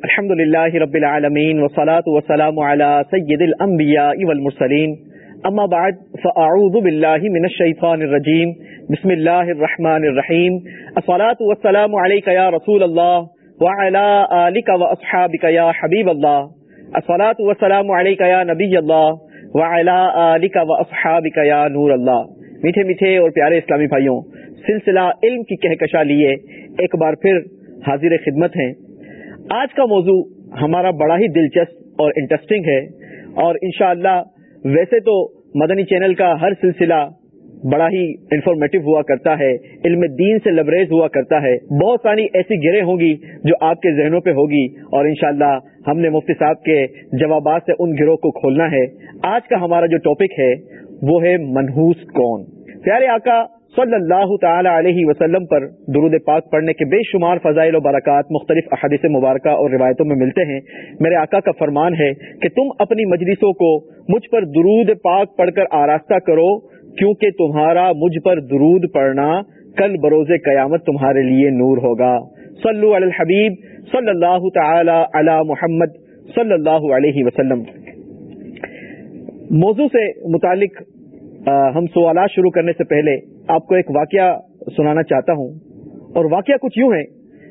الحمد للہ رب العالمین والصلاة والسلام على سید الانبیاء والمرسلین. اما بعد، فاعوذ باللہ من الشیطان الرجیم. بسم اللہ الرحمن الرحیم. الصلاة والسلام علیکہ یا رسول اللہ وعلى آلک واصحابک یا حبیب اللہ. الصلاة والسلام علیکہ یا نبی اللہ وعلى آلک واصحابک یا نور اللہ. میٹھے میٹھے اور پیارے اسلامی بھائیوں، سلسلہ علم کی کہکشا لیے ایک بار پھر حاضر خدمت ہیں آج کا موضوع ہمارا بڑا ہی دلچسپ اور انٹرسٹنگ ہے اور انشاءاللہ ویسے تو مدنی چینل کا ہر سلسلہ بڑا ہی انفارمیٹو ہوا کرتا ہے، علم دین سے لبریز ہوا کرتا ہے۔ بہت ساری ایسی گرے ہوں گی جو آپ کے ذہنوں پہ ہوگی اور انشاءاللہ ہم نے مفتی صاحب کے جوابات سے ان گروہ کو کھولنا ہے۔ آج کا ہمارا جو ٹاپک ہے، وہ ہے منحوس کون۔ پیارے آقا صلی اللہ تعالی علیہ وسلم پر درود پاک پڑھنے کے بے شمار فضائل و برکات مختلف احادیث مبارکہ اور روایتوں میں ملتے ہیں۔ میرے آقا کا فرمان ہے کہ تم اپنی مجلسوں کو مجھ پر درود پاک پڑھ کر آراستہ کرو، کیونکہ تمہارا مجھ پر درود پڑھنا کل بروز قیامت تمہارے لیے نور ہوگا۔ صلو علی الحبیب، صلی اللہ تعالی علی محمد، صلی اللہ علیہ وسلم۔ موضوع سے متعلق ہم سوالات شروع کرنے سے پہلے آپ کو ایک واقعہ سنانا چاہتا ہوں۔ اور واقعہ کچھ یوں ہے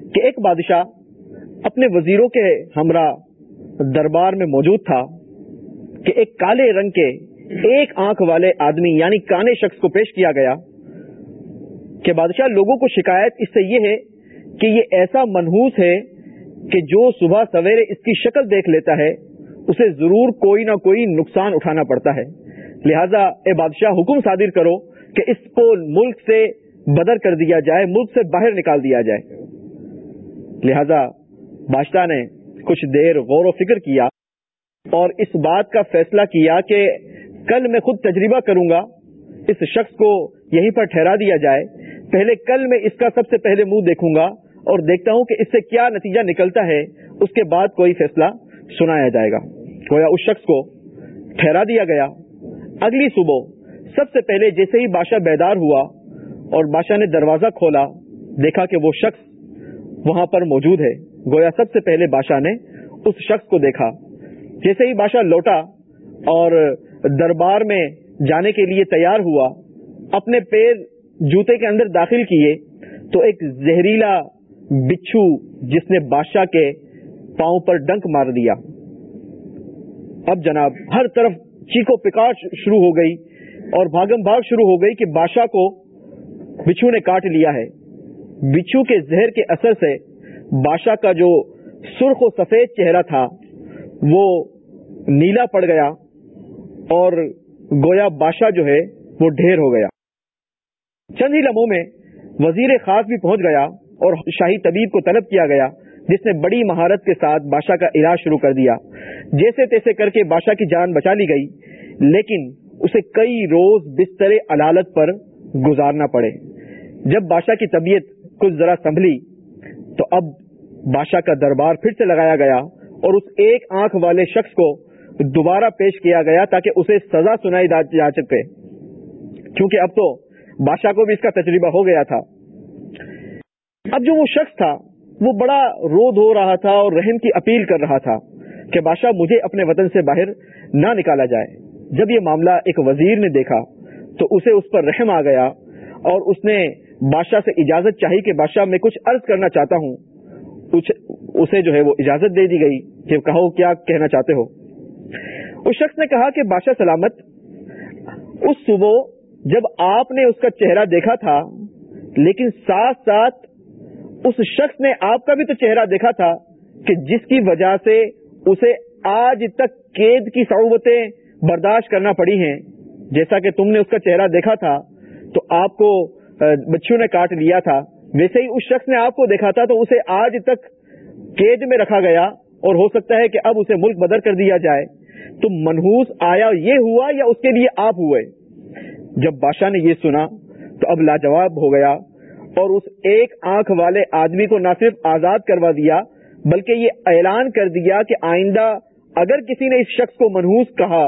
کہ ایک بادشاہ اپنے وزیروں کے ہمراہ دربار میں موجود تھا کہ ایک کالے رنگ کے ایک آنکھ والے آدمی یعنی کانے شخص کو پیش کیا گیا کہ بادشاہ لوگوں کو شکایت اس سے یہ ہے کہ یہ ایسا منحوس ہے کہ جو صبح سویرے اس کی شکل دیکھ لیتا ہے، اسے ضرور کوئی نہ کوئی نقصان اٹھانا پڑتا ہے۔ لہذا اے بادشاہ حکم صادر کرو کہ اس کو ملک سے بدر کر دیا جائے، ملک سے باہر نکال دیا جائے۔ لہذا بادشاہ نے کچھ دیر غور و فکر کیا اور اس بات کا فیصلہ کیا کہ کل میں خود تجربہ کروں گا، اس شخص کو یہیں پر ٹھہرا دیا جائے۔ پہلے کل میں اس کا سب سے پہلے منہ دیکھوں گا اور دیکھتا ہوں کہ اس سے کیا نتیجہ نکلتا ہے۔ اس کے بعد کوئی فیصلہ سنایا جائے گا۔ گویا اس شخص کو ٹھہرا دیا گیا۔ اگلی صبح سب سے پہلے جیسے ہی بادشاہ بیدار ہوا اور بادشاہ نے دروازہ کھولا، دیکھا کہ وہ شخص وہاں پر موجود ہے۔ گویا سب سے پہلے بادشاہ نے اس شخص کو دیکھا۔ جیسے ہی بادشاہ لوٹا اور دربار میں جانے کے لیے تیار ہوا، اپنے پیر جوتے کے اندر داخل کیے تو ایک زہریلا بچھو جس نے بادشاہ کے پاؤں پر ڈنک مار دیا۔ اب جناب، ہر طرف چیکو پکار شروع ہو گئی۔ اور بھاگم بھاگ شروع ہو گئی کہ بادشاہ کو بچھو نے کاٹ لیا ہے۔ بچھو کے زہر کے اثر سے بادشاہ کا جو سرخ و سفید چہرہ تھا، وہ نیلا پڑ گیا اور گویا بادشاہ جو ہے، وہ ڈھیر ہو گیا۔ چند ہی لمحوں میں وزیر خاص بھی پہنچ گیا اور شاہی طبیب کو طلب کیا گیا، جس نے بڑی مہارت کے ساتھ بادشاہ کا علاج شروع کر دیا۔ جیسے تیسے کر کے بادشاہ کی جان بچا لی گئی، لیکن اسے کئی روز بستر علالت پر گزارنا پڑے۔ جب بادشاہ کی طبیعت کچھ ذرا سنبھلی، تو اب بادشاہ کا دربار پھر سے لگایا گیا اور اس ایک آنکھ والے شخص کو دوبارہ پیش کیا گیا تاکہ اسے سزا سنائی جا سکے کیونکہ اب تو بادشاہ کو بھی اس کا تجربہ ہو گیا تھا۔ اب جو وہ شخص تھا، وہ بڑا رو دھو رہا تھا اور رحم کی اپیل کر رہا تھا کہ بادشاہ مجھے اپنے وطن سے باہر نہ نکالا جائے۔ جب یہ معاملہ ایک وزیر نے دیکھا تو اسے اس پر رحم آ گیا اور اس نے بادشاہ سے اجازت چاہی کہ بادشاہ میں کچھ عرض کرنا چاہتا ہوں۔ اسے جو ہے وہ اجازت دے دی گئی کہ کہو کیا کہنا چاہتے ہو۔ اس شخص نے کہا کہ بادشاہ سلامت، اس صبح جب آپ نے اس کا چہرہ دیکھا تھا، لیکن ساتھ ساتھ اس شخص نے آپ کا بھی تو چہرہ دیکھا تھا کہ جس کی وجہ سے اسے آج تک قید کی صعوبتیں برداشت کرنا پڑی ہیں۔ جیسا کہ تم نے اس کا چہرہ دیکھا تھا، تو آپ کو بچوں نے کاٹ لیا تھا۔ ویسے ہی اس شخص نے آپ کو دیکھا تھا، تو اسے آج تک قید میں رکھا گیا اور ہو سکتا ہے کہ اب اسے ملک بدر کر دیا جائے۔ تو منحوس آیا یہ ہوا یا اس کے لیے آپ ہوئے؟ جب بادشاہ نے یہ سنا، تو اب لاجواب ہو گیا اور اس ایک آنکھ والے آدمی کو نہ صرف آزاد کروا دیا، بلکہ یہ اعلان کر دیا کہ آئندہ اگر کسی نے اس شخص کو منحوس کہا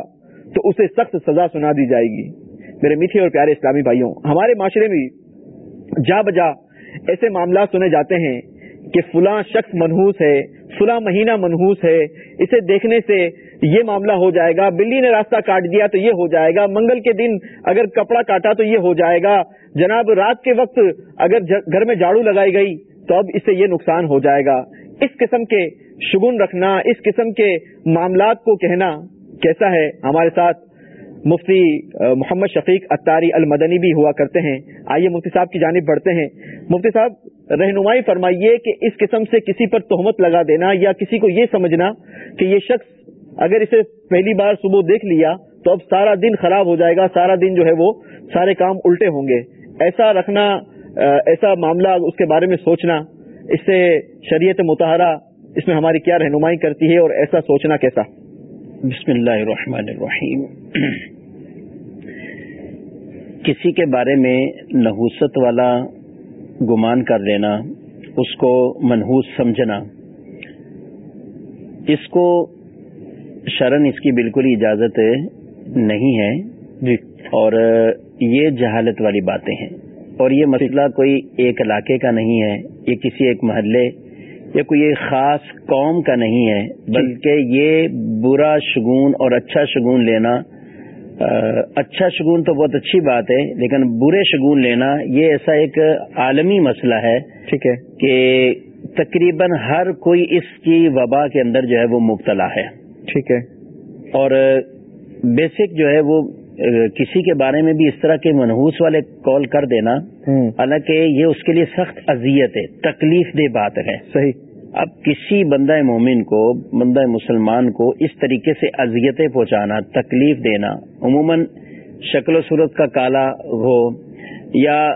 تو اسے سخت سزا سنا دی جائے گی۔ میرے میٹھے اور پیارے اسلامی بھائیوں، ہمارے معاشرے میں جا بجا ایسے معاملات سنے جاتے ہیں کہ فلاں شخص منحوس ہے، فلاں مہینہ منحوس ہے، اسے دیکھنے سے یہ معاملہ ہو جائے گا، بلی نے راستہ کاٹ دیا تو یہ ہو جائے گا، منگل کے دن اگر کپڑا کاٹا تو یہ ہو جائے گا، جناب رات کے وقت اگر گھر میں جھاڑو لگائی گئی تو اب اس سے یہ نقصان ہو جائے گا۔ اس قسم کے شگن رکھنا، اس قسم کے معاملات کو کہنا کیسا ہے؟ ہمارے ساتھ مفتی محمد شفیق اتاری المدنی بھی ہوا کرتے ہیں۔ آئیے مفتی صاحب کی جانب بڑھتے ہیں۔ مفتی صاحب، رہنمائی فرمائیے کہ اس قسم سے کسی پر تہمت لگا دینا یا کسی کو یہ سمجھنا کہ یہ شخص اگر اسے پہلی بار صبح دیکھ لیا تو اب سارا دن خراب ہو جائے گا، سارا دن جو ہے وہ سارے کام الٹے ہوں گے۔ ایسا رکھنا ایسا معاملہ اس کے بارے میں سوچنا، اس سے شریعت متحرہ، اس میں ہماری کیا رہنمائی کرتی ہے اور ایسا سوچنا کیسا؟ بسم اللہ الرحمن الرحیم۔ کسی کے بارے میں نحوست والا گمان کر لینا، اس کو منحوس سمجھنا۔ اس کو شرن اس کی بالکل اجازت نہیں ہے جی اور یہ جہالت والی باتیں ہیں۔ اور یہ مسئلہ کوئی ایک علاقے کا نہیں ہے، یہ کسی ایک محلے یا کوئی خاص قوم کا نہیں ہے جی۔ بلکہ یہ برا شگون اور اچھا شگون لینا اچھا شگون تو بہت اچھی بات ہے لیکن برے شگون لینا یہ ایسا ایک عالمی مسئلہ ہے ٹھیک ہے۔ کہ تقریباً ہر کوئی اس کی وبا کے اندر جو ہے وہ مبتلا ہے۔ ٹھیک ہے۔ اور بیسک جو ہے وہ کسی کے بارے میں بھی اس طرح کے منحوس والے کال کر دینا۔ حالانکہ یہ اس کے لیے سخت اذیت ہے تکلیف دہ بات ہے۔ صحیح۔ اب کسی بندہ مومن کو بندہ مسلمان کو اس طریقے سے اذیتیں پہنچانا تکلیف دینا عموماً شکل و صورت کا کالا ہو یا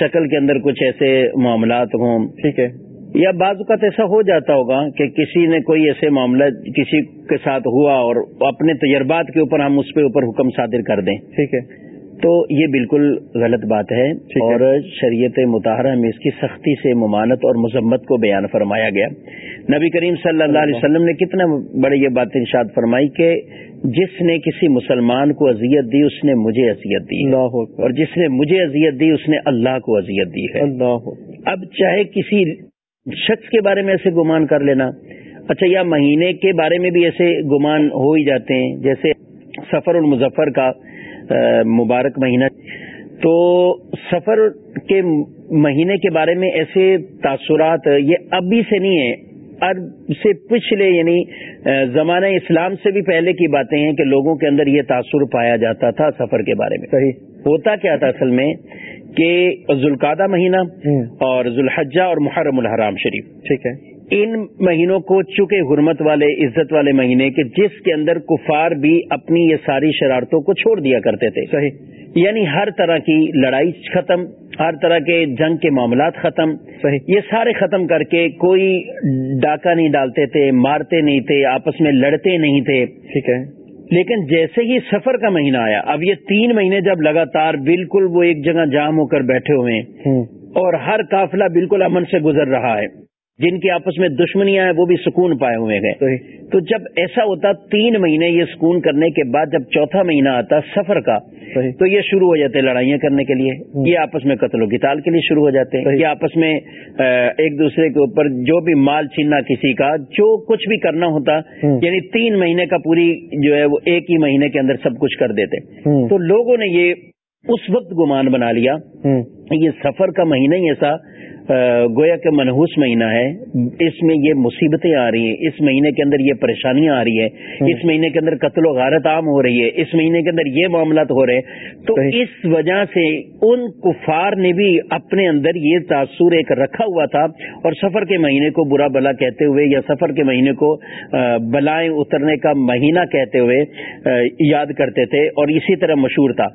شکل کے اندر کچھ ایسے معاملات ہوں۔ ٹھیک ہے۔ یا بعض اوقات ایسا ہو جاتا ہوگا کہ کسی نے کوئی ایسے معاملہ کسی کے ساتھ ہوا اور اپنے تجربات کے اوپر ہم اس پہ اوپر حکم صادر کر دیں۔ ٹھیک ہے۔ تو یہ بالکل غلط بات ہے۔ اور شریعت مطالعہ میں اس کی سختی سے ممانت اور مذمت کو بیان فرمایا گیا۔ نبی کریم صلی اللہ علیہ وسلم نے کتنا بڑے یہ بات انشاد فرمائی کہ جس نے کسی مسلمان کو اذیت دی اس نے مجھے اذیت دی اور جس نے مجھے اذیت دی اس نے اللہ کو اذیت دی ہے۔ اب چاہے کسی شخص کے بارے میں ایسے گمان کر لینا۔ اچھا یا مہینے کے بارے میں بھی ایسے گمان ہو ہی جاتے ہیں جیسے سفر المظفر کا مبارک مہینہ۔ تو سفر کے مہینے کے بارے میں ایسے تاثرات یہ ابھی سے نہیں ہے ارب سے پچھلے یعنی زمانہ اسلام سے بھی پہلے کی باتیں ہیں کہ لوگوں کے اندر یہ تاثر پایا جاتا تھا سفر کے بارے میں۔ صحیح۔ ہوتا کیا تھا اصل میں؟ کہ ذوالقادہ مہینہ اور ذوالحجہ اور محرم الحرام شریف۔ ٹھیک ہے۔ ان مہینوں کو چکے حرمت والے عزت والے مہینے کے جس کے اندر کفار بھی اپنی یہ ساری شرارتوں کو چھوڑ دیا کرتے تھے۔ صحیح۔ یعنی ہر طرح کی لڑائی ختم ہر طرح کے جنگ کے معاملات ختم۔ صحیح۔ یہ سارے ختم کر کے کوئی ڈاکہ نہیں ڈالتے تھے مارتے نہیں تھے آپس میں لڑتے نہیں تھے۔ ٹھیک ہے۔ لیکن جیسے ہی سفر کا مہینہ آیا اب یہ تین مہینے جب لگاتار بالکل وہ ایک جگہ جام ہو کر بیٹھے ہوئے ہیں اور ہر قافلہ بالکل امن سے گزر رہا ہے۔ جن کی آپس میں دشمنیاں ہیں وہ بھی سکون پائے ہوئے گئے تو جب ایسا ہوتا تین مہینے یہ سکون کرنے کے بعد جب چوتھا مہینہ آتا سفر کا تو یہ شروع ہو جاتے لڑائیاں کرنے کے لیے۔ یہ آپس میں قتل و قتال کے لیے شروع ہو جاتے ہیں۔ یہ آپس میں ایک دوسرے کے اوپر جو بھی مال چھیننا کسی کا جو کچھ بھی کرنا ہوتا یعنی تین مہینے کا پوری جو ہے وہ ایک ہی مہینے کے اندر سب کچھ کر دیتے۔ تو لوگوں نے یہ اس وقت گمان بنا لیا۔ یہ سفر کا مہینہ ہی ایسا گویا کہ منحوس مہینہ ہے۔ اس میں یہ مصیبتیں آ رہی ہیں۔ اس مہینے کے اندر یہ پریشانیاں آ رہی ہیں اس مہینے کے اندر قتل و غارت عام ہو رہی ہے۔ اس مہینے کے اندر یہ معاملات ہو رہے ہیں۔ تو اس وجہ سے ان کفار نے بھی اپنے اندر یہ تاثر ایک رکھا ہوا تھا اور سفر کے مہینے کو برا بلا کہتے ہوئے یا سفر کے مہینے کو بلائیں اترنے کا مہینہ کہتے ہوئے یاد کرتے تھے اور اسی طرح مشہور تھا۔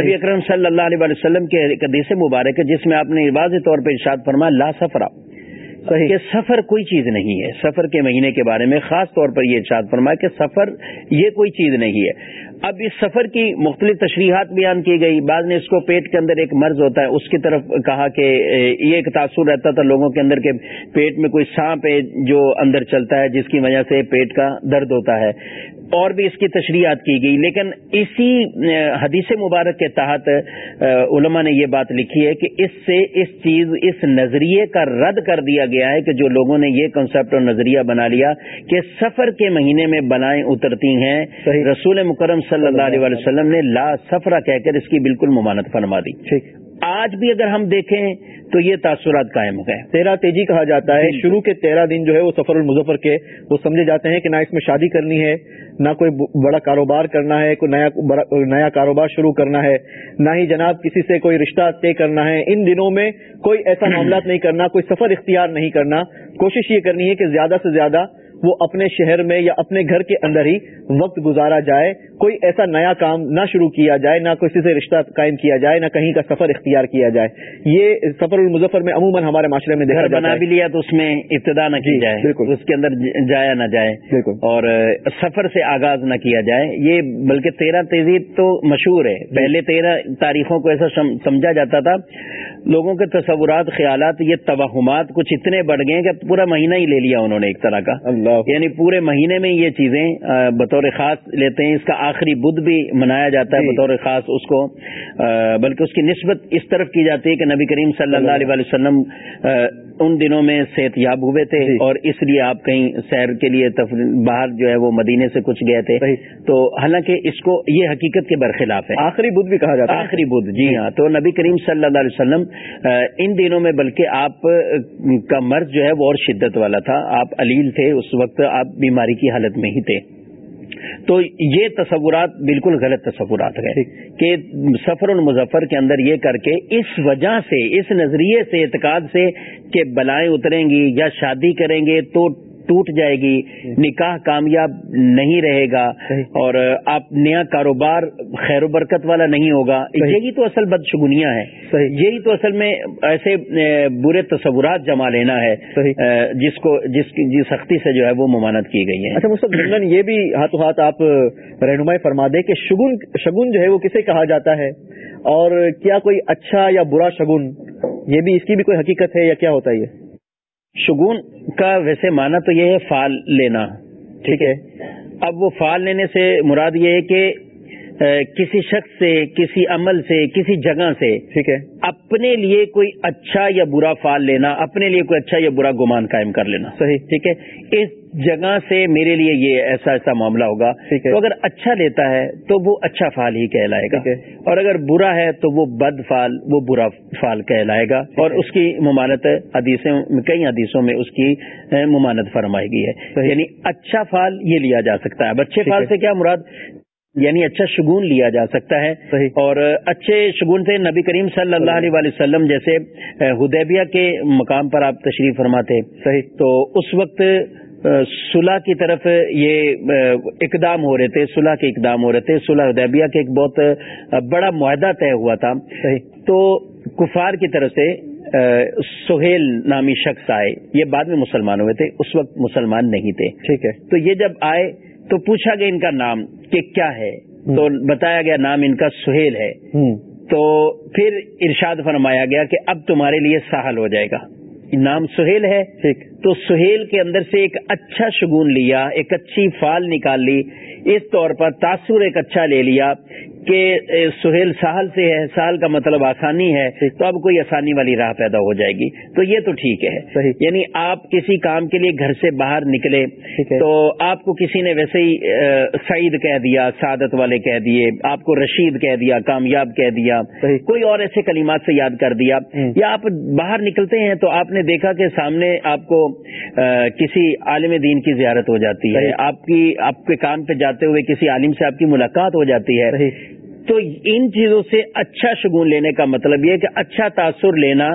نبی اکرم صلی اللہ علیہ وسلم کے حدیث مبارک جس میں آپ نے واضح طور پر ارشاد فرما فرما لا سفرا کہ سفر کوئی چیز نہیں ہے۔ سفر کے مہینے کے بارے میں خاص طور پر یہ ارشاد فرما کہ سفر یہ کوئی چیز نہیں ہے۔ اب اس سفر کی مختلف تشریحات بیان کی گئی۔ بعض نے اس کو پیٹ کے اندر ایک مرض ہوتا ہے۔ اس کی طرف کہا کہ یہ ایک تاثر رہتا تھا لوگوں کے اندر کے پیٹ میں کوئی سانپ ہے جو اندر چلتا ہے جس کی وجہ سے پیٹ کا درد ہوتا ہے۔ اور بھی اس کی تشریحات کی گئی۔ لیکن اسی حدیث مبارک کے تحت علماء نے یہ بات لکھی ہے کہ اس سے اس چیز اس نظریے کا رد کر دیا گیا ہے کہ جو لوگوں نے یہ کنسپٹ اور نظریہ بنا لیا کہ سفر کے مہینے میں بلائیں اترتی ہیں۔ رسول مکرم صلی اللہ علیہ وسلم نے لا سفرہ کہہ کر اس کی بالکل ممانت فرما دی۔ آج بھی اگر ہم دیکھیں تو یہ تاثرات قائم گئے تیرہ تیجی کہا جاتا ہے۔ شروع کے تیرہ دن جو ہے وہ سفر المظفر کے وہ سمجھے جاتے ہیں کہ نہ اس میں شادی کرنی ہے نہ کوئی بڑا کاروبار کرنا ہے کوئی نیا نیا کاروبار شروع کرنا ہے نہ ہی جناب کسی سے کوئی رشتہ طے کرنا ہے۔ ان دنوں میں کوئی ایسا معاملات نہیں کرنا کوئی سفر اختیار نہیں کرنا۔ کوشش یہ کرنی ہے کہ زیادہ سے زیادہ وہ اپنے شہر میں یا اپنے گھر کے اندر ہی وقت گزارا جائے کوئی ایسا نیا کام نہ شروع کیا جائے نہ کسی سے رشتہ قائم کیا جائے نہ کہیں کا سفر اختیار کیا جائے۔ یہ سفر المظفر میں عموماً ہمارے معاشرے میں گھر بنا بھی لیا تو اس میں ابتدا نہ کی جی، جائے بالکل۔ اس کے اندر جایا نہ جائے۔ بالکل۔ اور سفر سے آغاز نہ کیا جائے یہ بلکہ تیرہ تہذیب تو مشہور ہے۔ پہلے تیرہ تاریخوں کو ایسا سمجھا جاتا تھا لوگوں کے تصورات خیالات یہ توہمات کچھ اتنے بڑھ گئے کہ پورا مہینہ ہی لے لیا انہوں نے ایک طرح کا۔ یعنی پورے مہینے میں یہ چیزیں بطور خاص لیتے ہیں اس کا آخری بدھ بھی منایا جاتا ہے جی۔ بطور خاص اس کو بلکہ اس کی نسبت اس طرف کی جاتی ہے کہ نبی کریم صلی اللہ علیہ وسلم ان دنوں میں صحت یاب ہوئے تھے جی۔ اور اس لیے آپ کہیں سیر کے لیے باہر جو ہے وہ مدینے سے کچھ گئے تھے۔ تو حالانکہ اس کو یہ حقیقت کے برخلاف ہے۔ آخری بدھ بھی کہا جاتا ہے۔ آخری بدھ جی ہاں۔ تو نبی کریم صلی اللہ علیہ وسلم ان دنوں میں بلکہ آپ کا مرض جو ہے وہ اور شدت والا تھا۔ آپ علیل تھے اس وقت آپ بیماری کی حالت میں ہی تھے۔ تو یہ تصورات بالکل غلط تصورات ہیں کہ سفر المظفر کے اندر یہ کر کے اس وجہ سے اس نظریے سے اعتقاد سے کہ بلائیں اتریں گی یا شادی کریں گے تو ٹوٹ جائے گی نکاح کامیاب نہیں رہے گا اور آپ نیا کاروبار خیر و برکت والا نہیں ہوگا۔ یہی تو اصل بدشگنیاں ہیں۔ یہی تو اصل میں ایسے برے تصورات جما لینا ہے۔ جس کو جس کی سختی سے جو ہے وہ ممانت کی گئی ہے۔ اچھا مستقبل یہ بھی ہاتھوں ہاتھ آپ رہنمائی فرما دیں کہ شگن شگن جو ہے وہ کسے کہا جاتا ہے؟ اور کیا کوئی اچھا یا برا شگن یہ بھی اس کی بھی کوئی حقیقت ہے یا کیا ہوتا ہے یہ؟ شگون کا ویسے مانا تو یہ ہے فال لینا، ٹھیک ہے؟ اب وہ فال لینے سے مراد یہ ہے کہ کسی شخص سے کسی عمل سے کسی جگہ سے ٹھیک ہے۔ اپنے لیے کوئی اچھا یا برا فال لینا اپنے لیے کوئی اچھا یا برا گمان قائم کر لینا۔ صحیح۔ ٹھیک ہے؟ اس جگہ سے میرے لیے یہ ایسا ایسا معاملہ ہوگا۔ تو اگر اچھا لیتا ہے تو وہ اچھا فال ہی کہلائے گا۔ اور اگر برا ہے تو وہ بد فال وہ برا فال کہلائے گا۔ اور اس کی ممانت حدیثوں کئی حدیثوں میں اس کی ممانت فرمائی گئی ہے۔ یعنی اچھا فال یہ لیا جا سکتا ہے۔ اچھے فال سے کیا مراد؟ یعنی اچھا شگون لیا جا سکتا ہے اور اچھے شگون سے نبی کریم صلی اللہ علیہ وسلم جیسے ہدیبیہ کے مقام پر آپ تشریف فرماتے۔ صحیح۔ تو اس وقت صلح کی طرف یہ اقدام ہو رہے تھے صلح کے اقدام ہو رہے تھے۔ صلح ادیبیہ کے ایک بہت بڑا معاہدہ طے ہوا تھا۔ تو کفار کی طرف سے سہیل نامی شخص آئے۔ یہ بعد میں مسلمان ہوئے تھے اس وقت مسلمان نہیں تھے۔ ٹھیک ہے۔ تو یہ جب آئے تو پوچھا گیا ان کا نام کہ کیا ہے؟ تو بتایا گیا نام ان کا سہیل ہے۔ تو پھر ارشاد فرمایا گیا کہ اب تمہارے لیے سہل ہو جائے گا۔ نام سہیل ہے۔ ٹھیک۔ تو سہیل کے اندر سے ایک اچھا شگون لیا ایک اچھی فال نکال لی۔ اس طور پر تاثر ایک اچھا لے لیا کہ سہیل سہل سے ہے سہل کا مطلب آسانی ہے تو اب کوئی آسانی والی راہ پیدا ہو جائے گی۔ تو یہ تو ٹھیک ہے۔ صحیح۔ یعنی آپ کسی کام کے لیے گھر سے باہر نکلے تو آپ کو کسی نے ویسے ہی سعید کہہ دیا سعادت والے کہہ دیے آپ کو رشید کہہ دیا کامیاب کہہ دیا۔ کوئی اور ایسے کلمات سے یاد کر دیا۔ یا آپ باہر نکلتے ہیں تو آپ نے دیکھا کہ سامنے آپ کو کسی عالم دین کی زیارت ہو جاتی ہے آپ کی آپ کے کام پہ جاتے ہوئے کسی عالم سے آپ کی ملاقات ہو جاتی ہے تو ان چیزوں سے اچھا شگون لینے کا مطلب یہ کہ اچھا تاثر لینا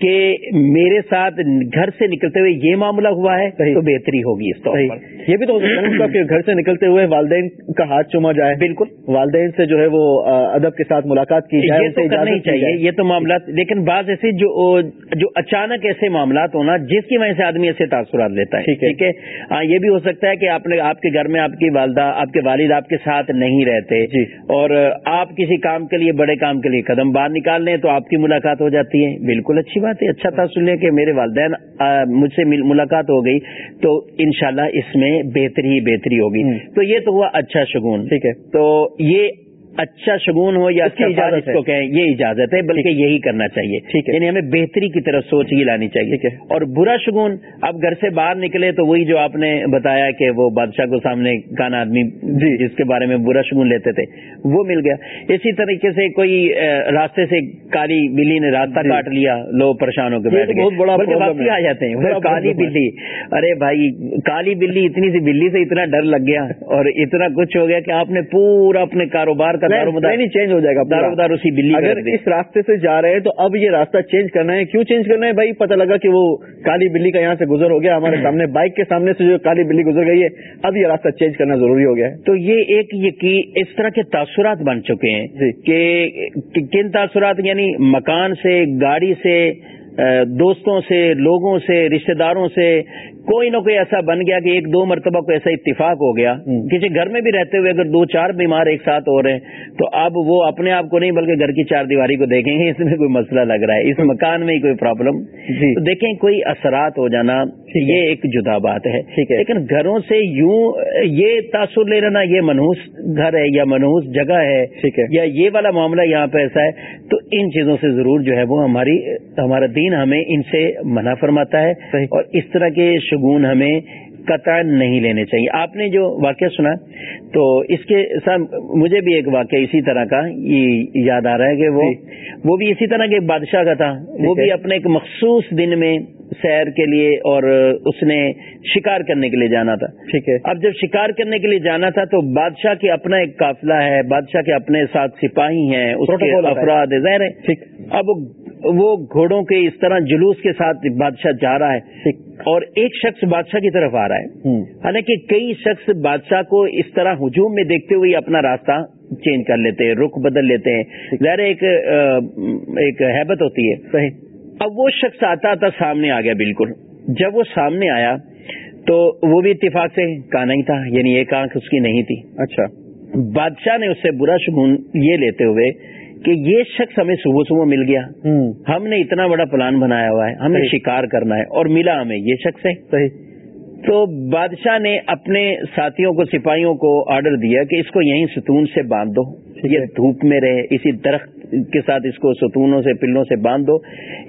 کہ میرے ساتھ گھر سے نکلتے ہوئے یہ معاملہ ہوا ہے تو بہتری ہوگی اس طور پر۔ یہ بھی تو کہ گھر سے نکلتے ہوئے والدین کا ہاتھ چوما جائے۔ بالکل۔ والدین سے جو ہے وہ ادب کے ساتھ ملاقات کی جائے ہی چاہیے یہ تو معاملات۔ لیکن بعض ایسے جو جو اچانک ایسے معاملات ہونا جس کی وجہ سے آدمی ایسے تاثرات لیتا ہے۔ ٹھیک ہے؟ ہاں یہ بھی ہو سکتا ہے کہ آپ نے آپ کے گھر میں آپ کی والدہ آپ کے والد آپ کے ساتھ نہیں رہتے جی۔ اور آپ کسی کام کے لیے بڑے کام کے لیے قدم باہر نکال لیں تو آپ کی ملاقات ہو جاتی ہے۔ بالکل اچھی بات ہے اچھا تاثر لے کہ میرے والدین مجھ سے ملاقات ہو گئی تو انشاءاللہ اس میں بہتری ہی بہتری ہوگی۔ تو یہ تو ہوا اچھا شگون۔ ٹھیک ہے۔ تو یہ اچھا شگون ہو یا اچھا اجازت کو کہیں یہ اجازت ہے بلکہ یہی کرنا چاہیے۔ یعنی ہمیں بہتری کی طرف سوچ ہی لانی چاہیے۔ اور برا شگون اب گھر سے باہر نکلے تو وہی جو آپ نے بتایا کہ وہ بادشاہ کو سامنے کان آدمی جی۔ جس کے بارے میں برا شگون لیتے تھے وہ مل گیا۔ اسی طریقے سے کوئی راستے سے کالی بلی نے راستہ کاٹ لیا لوگ پریشان ہو کے بیٹھ بہت بڑا واپسی آ جاتے ہیں۔ کالی بلی ارے بھائی کالی بلی اتنی سی بلی سے اتنا ڈر لگ گیا اور اتنا کچھ ہو گیا کہ آپ نے پورا اپنے کاروبار کا نہیں چینج ہو جائے گا دار مدار اسی بلی اگر اس راستے سے جا رہے ہیں تو اب یہ راستہ چینج کرنا ہے۔ کیوں چینج کرنا ہے؟ بھائی پتہ لگا کہ وہ کالی بلی کا یہاں سے گزر ہو گیا۔ ہمارے سامنے بائک کے سامنے سے جو کالی بلی گزر گئی ہے اب یہ راستہ چینج کرنا ضروری ہو گیا ہے۔ تو یہ ایک یقین اس طرح کے تاثرات بن چکے ہیں جی۔ کہ کن تاثرات؟ یعنی مکان سے گاڑی سے دوستوں سے لوگوں سے رشتہ داروں سے کوئی نہ کوئی ایسا بن گیا کہ ایک دو مرتبہ کو ایسا اتفاق ہو گیا۔ کسی گھر میں بھی رہتے ہوئے اگر دو چار بیمار ایک ساتھ ہو رہے ہیں تو اب وہ اپنے آپ کو نہیں بلکہ گھر کی چار دیواری کو دیکھیں گے۔ اس میں کوئی مسئلہ لگ رہا ہے۔ اس مکان میں ہی کوئی پرابلم جی۔ دیکھیں کوئی اثرات ہو جانا یہ ایک جدا بات ہے۔ لیکن گھروں سے یوں یہ تاثر لے لینا یہ منہوس گھر ہے یا منہوس جگہ ہے یا یہ والا معاملہ یہاں پہ ایسا ہے تو ان چیزوں سے ضرور جو ہے وہ ہماری ہمارا دین ہمیں ان سے منع فرماتا ہے۔ اور اس طرح کے شگون ہمیں قطع نہیں لینے چاہیے۔ آپ نے جو واقعہ سنا تو اس کے ساتھ مجھے بھی ایک واقعہ اسی طرح کا یاد آ رہا ہے کہ وہ جی۔ وہ بھی اسی طرح کے بادشاہ کا تھا۔ وہ بھی اپنے ایک مخصوص دن میں سیر کے لیے اور اس نے شکار کرنے کے لیے جانا تھا۔ ٹھیک ہے۔ اب جب شکار کرنے کے لیے جانا تھا تو بادشاہ کے اپنا ایک قافلہ ہے بادشاہ کے اپنے ساتھ سپاہی ہیں اس کے افراد ظاہر ہے۔ اب وہ گھوڑوں کے اس طرح جلوس کے ساتھ بادشاہ جا رہا ہے اور ایک شخص بادشاہ کی طرف آ رہا ہے۔ حالانکہ کئی شخص بادشاہ کو اس طرح ہجوم میں دیکھتے ہوئے اپنا راستہ چینج کر لیتے ہیں رخ بدل لیتے ہیں۔ ظاہر ایک ایک حیبت ہوتی ہے۔ صحیح۔ اب وہ شخص آتا آتا سامنے آ گیا بالکل۔ جب وہ سامنے آیا تو وہ بھی اتفاق سے کہا نہیں تھا یعنی ایک آنکھ اس کی نہیں تھی۔ اچھا۔ بادشاہ نے اس سے برا شگون یہ لیتے ہوئے کہ یہ شخص ہمیں صبح صبح مل گیا۔ ہم نے اتنا بڑا پلان بنایا ہوا ہے۔ ہمیں شکار کرنا ہے اور ملا ہمیں یہ شخص ہے صحیح۔ تو بادشاہ نے اپنے ساتھیوں کو سپاہیوں کو آرڈر دیا کہ اس کو یہیں ستون سے باندھ دو یہ دھوپ میں رہے اسی درخت کے ساتھ اس کو ستونوں سے پلوں سے باندھ دو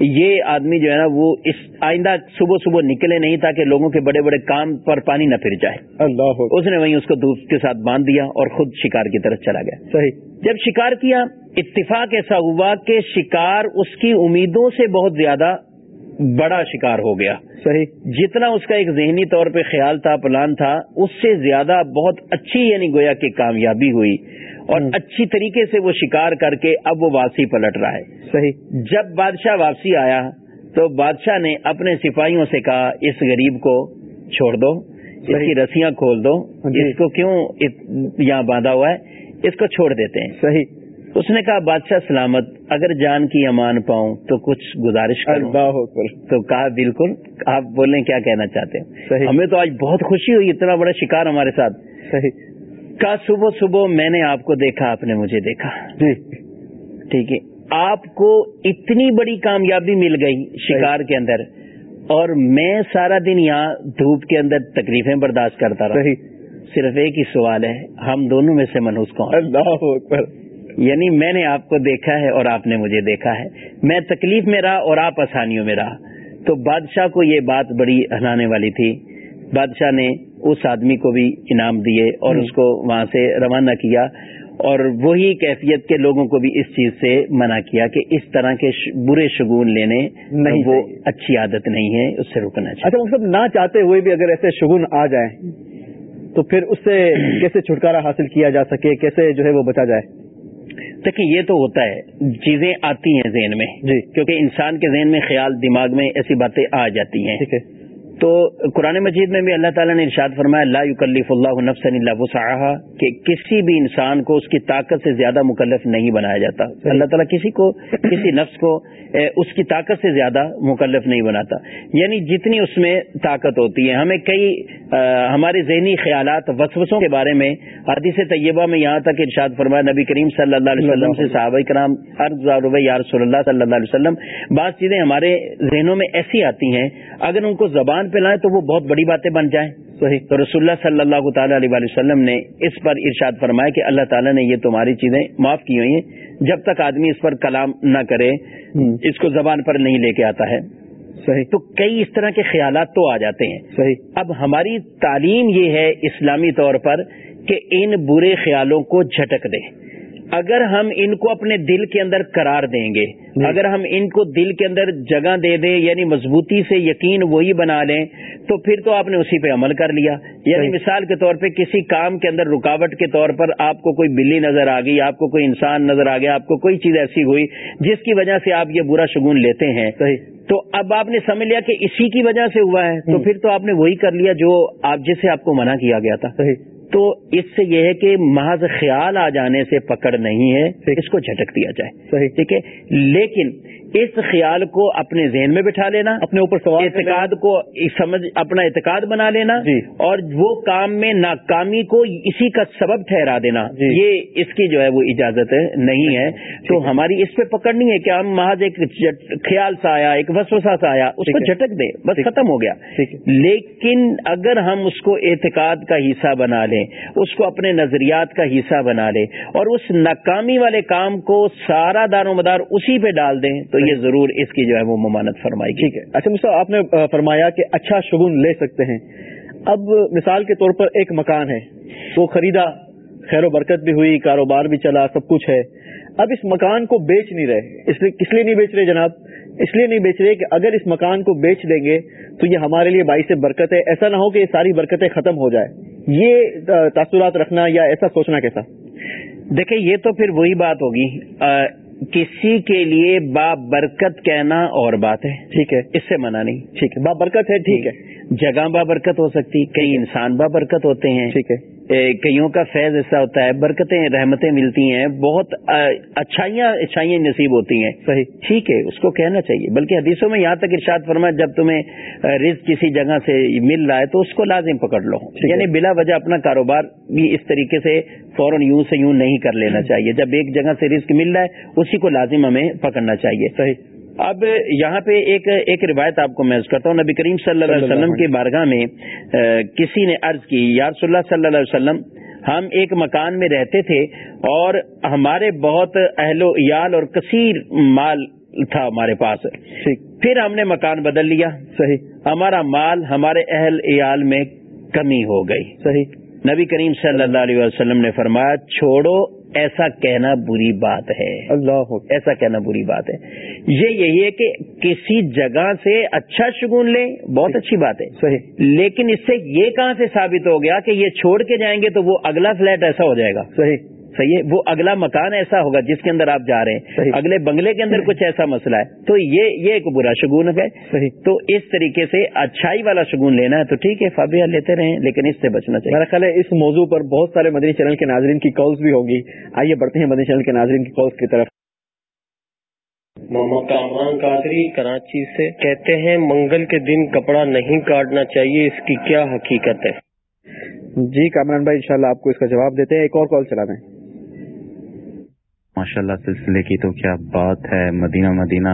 یہ آدمی جو ہے نا وہ اس آئندہ صبح صبح نکلے نہیں تاکہ لوگوں کے بڑے بڑے کام پر پانی نہ پھر جائے۔ اللہ۔ اس نے وہیں اس کو دھوپ کے ساتھ باندھ دیا اور خود شکار کی طرف چلا گیا۔ صحیح۔ جب شکار کیا اتفاق ایسا ہوا کہ شکار اس کی امیدوں سے بہت زیادہ بڑا شکار ہو گیا۔ صحیح۔ جتنا اس کا ایک ذہنی طور پہ خیال تھا پلان تھا اس سے زیادہ بہت اچھی یعنی گویا کہ کامیابی ہوئی۔ اور اچھی طریقے سے وہ شکار کر کے اب وہ واپسی پلٹ رہا ہے۔ صحیح۔ جب بادشاہ واپسی آیا تو بادشاہ نے اپنے سپاہیوں سے کہا اس غریب کو چھوڑ دو اس کی رسیاں کھول دو جی۔ اس کو کیوں یہاں باندھا ہوا ہے؟ اس کو چھوڑ دیتے ہیں۔ صحیح۔ اس نے کہا بادشاہ سلامت اگر جان کی امان پاؤں تو کچھ گزارش کروں. تو کہا بالکل آپ بولیں کیا کہنا چاہتے ہیں؟ ہمیں تو آج بہت خوشی ہوئی اتنا بڑا شکار ہمارے ساتھ۔ صحیح۔ کہا صبح صبح میں نے آپ کو دیکھا آپ نے مجھے دیکھا۔ جی۔ ٹھیک ہے۔ آپ کو اتنی بڑی کامیابی مل گئی شکار کے اندر اور میں سارا دن یہاں دھوپ کے اندر تکلیفیں برداشت کرتا رہا۔ صرف ایک ہی سوال ہے ہم دونوں میں سے منوس کون؟ اللہ یعنی میں نے آپ کو دیکھا ہے اور آپ نے مجھے دیکھا ہے۔ میں تکلیف میں رہا اور آپ آسانیوں میں رہا۔ تو بادشاہ کو یہ بات بڑی ہلانے والی تھی۔ بادشاہ نے اس آدمی کو بھی انعام دیے اور اس کو وہاں سے روانہ کیا اور وہی کیفیت کے لوگوں کو بھی اس چیز سے منع کیا کہ اس طرح کے برے شگون لینے نہیں وہ اچھی عادت نہیں ہے اس سے رکنا چاہیے۔ اچھا مطلب نہ چاہتے ہوئے بھی اگر ایسے شگون آ جائیں تو پھر اس سے کیسے چھٹکارا حاصل کیا جا سکے؟ کیسے جو ہے وہ بچا جائے؟ دیکھیں یہ تو ہوتا ہے چیزیں آتی ہیں ذہن میں۔ جی۔ کیونکہ انسان کے ذہن میں خیال دماغ میں ایسی باتیں آ جاتی ہیں۔ ٹھیک ہے۔ تو قرآن مجید میں بھی اللہ تعالیٰ نے ارشاد فرمایا اللہ یکلف اللہ نفس اللہ وسعہ کہ کسی بھی انسان کو اس کی طاقت سے زیادہ مکلف نہیں بنایا جاتا۔ اللہ تعالیٰ کسی کو کسی نفس کو اس کی طاقت سے زیادہ مکلف نہیں بناتا۔ یعنی جتنی اس میں طاقت ہوتی ہے ہمیں کئی ہمارے ذہنی خیالات وسوسوں کے بارے میں حدیث طیبہ میں یہاں تک ارشاد فرمایا نبی کریم صلی اللہ علیہ وسلم سے صحابہ کرام یا رسول اللہ صلی اللہ علیہ وسلم بعض چیزیں ہمارے ذہنوں میں ایسی آتی ہیں اگر ان کو زبان پہ لائیں تو وہ بہت بڑی باتیں بن جائیں۔ صحیح۔ تو رسول اللہ صلی اللہ تعالی علیہ وسلم نے اس پر ارشاد فرمایا کہ اللہ تعالیٰ نے یہ تمہاری چیزیں معاف کی ہوئی ہیں۔ جب تک آدمی اس پر کلام نہ کرے اس کو زبان پر نہیں لے کے آتا ہے۔ صحیح۔ تو کئی اس طرح کے خیالات تو آ جاتے ہیں۔ صحیح۔ اب ہماری تعلیم یہ ہے اسلامی طور پر کہ ان برے خیالوں کو جھٹک دے۔ اگر ہم ان کو اپنے دل کے اندر قرار دیں گے جی۔ اگر ہم ان کو دل کے اندر جگہ دے دیں یعنی مضبوطی سے یقین وہی بنا لیں تو پھر تو آپ نے اسی پہ عمل کر لیا۔ یعنی مثال کے طور پہ کسی کام کے اندر رکاوٹ کے طور پر آپ کو کوئی بلی نظر آ گئی آپ کو کوئی انسان نظر آ گیا آپ کو کوئی چیز ایسی ہوئی جس کی وجہ سے آپ یہ برا شگون لیتے ہیں۔ تو اب آپ نے سمجھ لیا کہ اسی کی وجہ سے ہوا ہے تو پھر تو آپ نے وہی کر لیا جو آپ جسے آپ کو منع کیا گیا تھا۔ تو اس سے یہ ہے کہ محض خیال آ جانے سے پکڑ نہیں ہے اس کو جھٹک دیا جائے۔ صحیح. ٹھیک ہے؟ لیکن اس خیال کو اپنے ذہن میں بٹھا لینا اپنے اوپر سوال اعتقاد کو سمجھ اپنا اعتقاد بنا لینا جی۔ اور وہ کام میں ناکامی کو اسی کا سبب ٹھہرا دینا۔ جی۔ یہ اس کی جو ہے وہ اجازت نہیں ہے۔ تو ہماری اس پہ پکڑنی ہے کہ ہم محض ایک خیال سا آیا ایک وسوسا سا آیا اس کو جھٹک دے بس ختم ہو گیا۔ لیکن اگر ہم اس کو اعتقاد کا حصہ بنا لیں اس کو اپنے نظریات کا حصہ بنا لیں اور اس ناکامی والے کام کو سارا دار و مدار اسی پہ ڈال دیں تو یہ ضرور اس کی جو ہے وہ ممانت فرمائی ٹھیک ہے۔ اچھا مصطفیٰ، آپ نے فرمایا کہ اچھا شگن لے سکتے ہیں۔ اب مثال کے طور پر ایک مکان ہے۔ وہ خریدا، خیر و برکت بھی ہوئی، کاروبار بھی چلا، سب کچھ ہے۔ اب اس مکان کو بیچ نہیں رہے۔ اس لیے کس لیے نہیں بیچ رہے جناب؟ اس لیے نہیں بیچ رہے کہ اگر اس مکان کو بیچ دیں گے تو یہ ہمارے لیے باعث برکت ہے۔ ایسا نہ ہو کہ یہ ساری برکتیں ختم ہو جائے یہ تاثرات رکھنا یا ایسا سوچنا کیسا؟ دیکھیں، یہ تو پھر وہی بات ہوگی۔ کسی کے لیے با برکت کہنا اور بات ہے۔ ٹھیک ہے۔ اس سے منع نہیں۔ ٹھیک ہے۔ با برکت ہے ٹھیک ہے۔ جگہ با برکت ہو سکتی کئی انسان با برکت ہوتے ہیں۔ ٹھیک ہے۔ کئیوں کا فیض ایسا ہوتا ہے برکتیں رحمتیں ملتی ہیں بہت اچھائیاں اچھائیاں نصیب ہوتی ہیں۔ صحیح۔ ٹھیک ہے اس کو کہنا چاہیے۔ بلکہ حدیثوں میں یہاں تک ارشاد فرما جب تمہیں رز کسی جگہ سے مل رہا ہے تو اس کو لازم پکڑ لو۔ یعنی بلا وجہ اپنا کاروبار بھی اس طریقے سے فوراً یوں سے یوں نہیں کر لینا چاہیے۔ جب ایک جگہ سے رزق مل رہا ہے اسی کو لازم ہمیں پکڑنا چاہیے۔ صحیح۔ اب یہاں پہ ایک ایک روایت آپ کو محض کرتا ہوں۔ نبی کریم صلی اللہ علیہ وسلم کی بارگاہ میں کسی نے عرض کی یا رسول اللہ صلی اللہ علیہ وسلم ہم ایک مکان میں رہتے تھے اور ہمارے بہت اہل و عیال اور کثیر مال تھا ہمارے پاس۔ پھر ہم نے مکان بدل لیا۔ صحیح۔ ہمارا مال ہمارے اہل عیال میں کمی ہو گئی۔ صحیح۔ نبی کریم صلی اللہ علیہ وسلم نے فرمایا چھوڑو ایسا کہنا بری بات ہے۔ اللہ ایسا کہنا بری بات ہے۔ یہ یہی ہے کہ کسی جگہ سے اچھا شگون لیں بہت اچھی بات ہے۔ صحیح۔ لیکن اس سے یہ کہاں سے ثابت ہو گیا کہ یہ چھوڑ کے جائیں گے تو وہ اگلا فلیٹ ایسا ہو جائے گا؟ صحیح۔ صحیح ہے وہ اگلا مکان ایسا ہوگا جس کے اندر آپ جا رہے ہیں۔ اگلے بنگلے کے اندر کچھ ایسا مسئلہ ہے۔ تو یہ یہ ایک برا شگون ہے۔ تو اس طریقے سے اچھائی والا شگون لینا ہے تو ٹھیک ہے فابیہ لیتے رہیں لیکن اس سے بچنا چاہیے۔ میرا خیال ہے اس موضوع پر بہت سارے مدنی چینل کے ناظرین کی کالز بھی ہوگی آئیے بڑھتے ہیں مدنی چینل کے ناظرین کی کالز کی طرف۔ محمد کامران قادری کراچی سے کہتے ہیں منگل کے دن کپڑا نہیں کاٹنا چاہیے اس کی کیا حقیقت ہے؟ جی کامران بھائی انشاءاللہ آپ کو اس کا جواب دیتے ہیں۔ ایک اور کال چلا دیں ماشاء اللہ سلسلے کی تو کیا بات ہے، مدینہ مدینہ،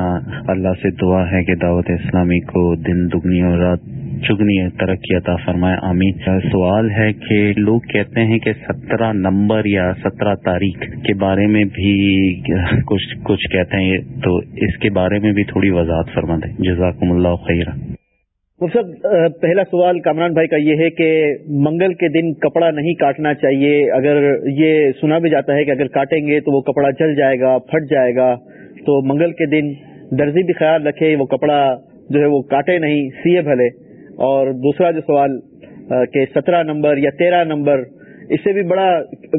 اللہ سے دعا ہے کہ دعوت اسلامی کو دن دگنی اور رات چگنی ترقی عطا فرمائے، آمین۔ سوال ہے کہ لوگ کہتے ہیں کہ سترہ نمبر یا سترہ تاریخ کے بارے میں بھی کچھ کچھ کہتے ہیں، تو اس کے بارے میں بھی تھوڑی وضاحت فرما دیں جزاکم اللہ خیر مفسد پہلا سوال کامران بھائی کا یہ ہے کہ منگل کے دن کپڑا نہیں کاٹنا چاہیے، اگر یہ سنا بھی جاتا ہے کہ اگر کاٹیں گے تو وہ کپڑا جل جائے گا، پھٹ جائے گا، تو منگل کے دن درزی بھی خیال رکھے، وہ کپڑا جو ہے وہ کاٹے نہیں، سیے بھلے۔ اور دوسرا جو سوال کہ سترہ نمبر یا تیرہ نمبر، اس سے بھی بڑا،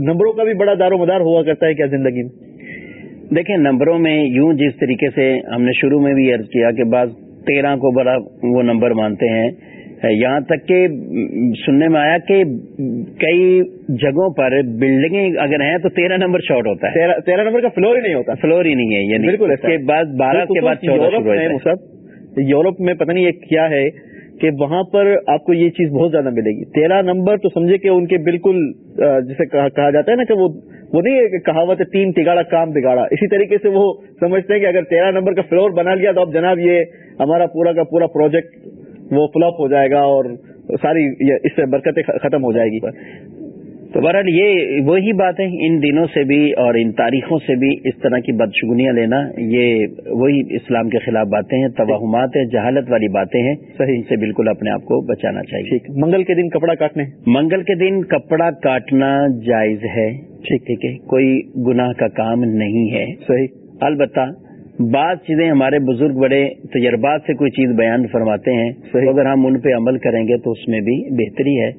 نمبروں کا بھی بڑا دار و مدار ہوا کرتا ہے کیا زندگی میں؟ دیکھیں، نمبروں میں یوں جس طریقے سے ہم نے شروع میں بھی عرض کیا کہ بعض تیرہ کو بڑا وہ نمبر مانتے ہیں۔ یہاں تک کہ سننے میں آیا کہ کئی جگہوں پر بلڈنگیں اگر ہیں تو تیرہ نمبر شارٹ ہوتا ہے۔ تیرہ نمبر کا فلور ہی نہیں ہوتا۔ فلور ہی نہیں ہے یعنی بالکل اس کے بعد بارہ کے بعد چودہ یورپ میں پتہ نہیں یہ کیا ہے کہ وہاں پر آپ کو یہ چیز بہت زیادہ ملے گی۔ تیرہ نمبر تو سمجھے کہ ان کے بالکل جسے کہا جاتا ہے نا کہ وہ وہ نہیں ہے کہ کہاوت ہے تین تگاڑا کام بگاڑا۔ اسی طریقے سے وہ سمجھتے ہیں کہ اگر تیرہ نمبر کا فلور بنا لیا تو اب جناب یہ ہمارا پورا کا پورا پروجیکٹ وہ فلپ ہو جائے گا اور ساری اس سے برکتیں ختم ہو جائے گی۔ تو بہرحال یہ وہی بات ہے ان دنوں سے بھی اور ان تاریخوں سے بھی اس طرح کی بدشگنیاں لینا یہ وہی اسلام کے خلاف باتیں ہیں توہمات ہیں جہالت والی باتیں ہیں۔ صحیح۔ ان سے بالکل اپنے آپ کو بچانا چاہیے۔ منگل کے دن کپڑا کاٹنے؟ منگل کے دن کپڑا کاٹنا جائز ہے۔ ٹھیک ٹھیک ہے کوئی گناہ کا کام نہیں ہے۔ صحیح۔ البتہ بعض چیزیں ہمارے بزرگ بڑے تجربات سے کوئی چیز بیان فرماتے ہیں۔ صحیح۔ اگر ہم ان پہ عمل کریں گے تو اس میں بھی بہتری ہے۔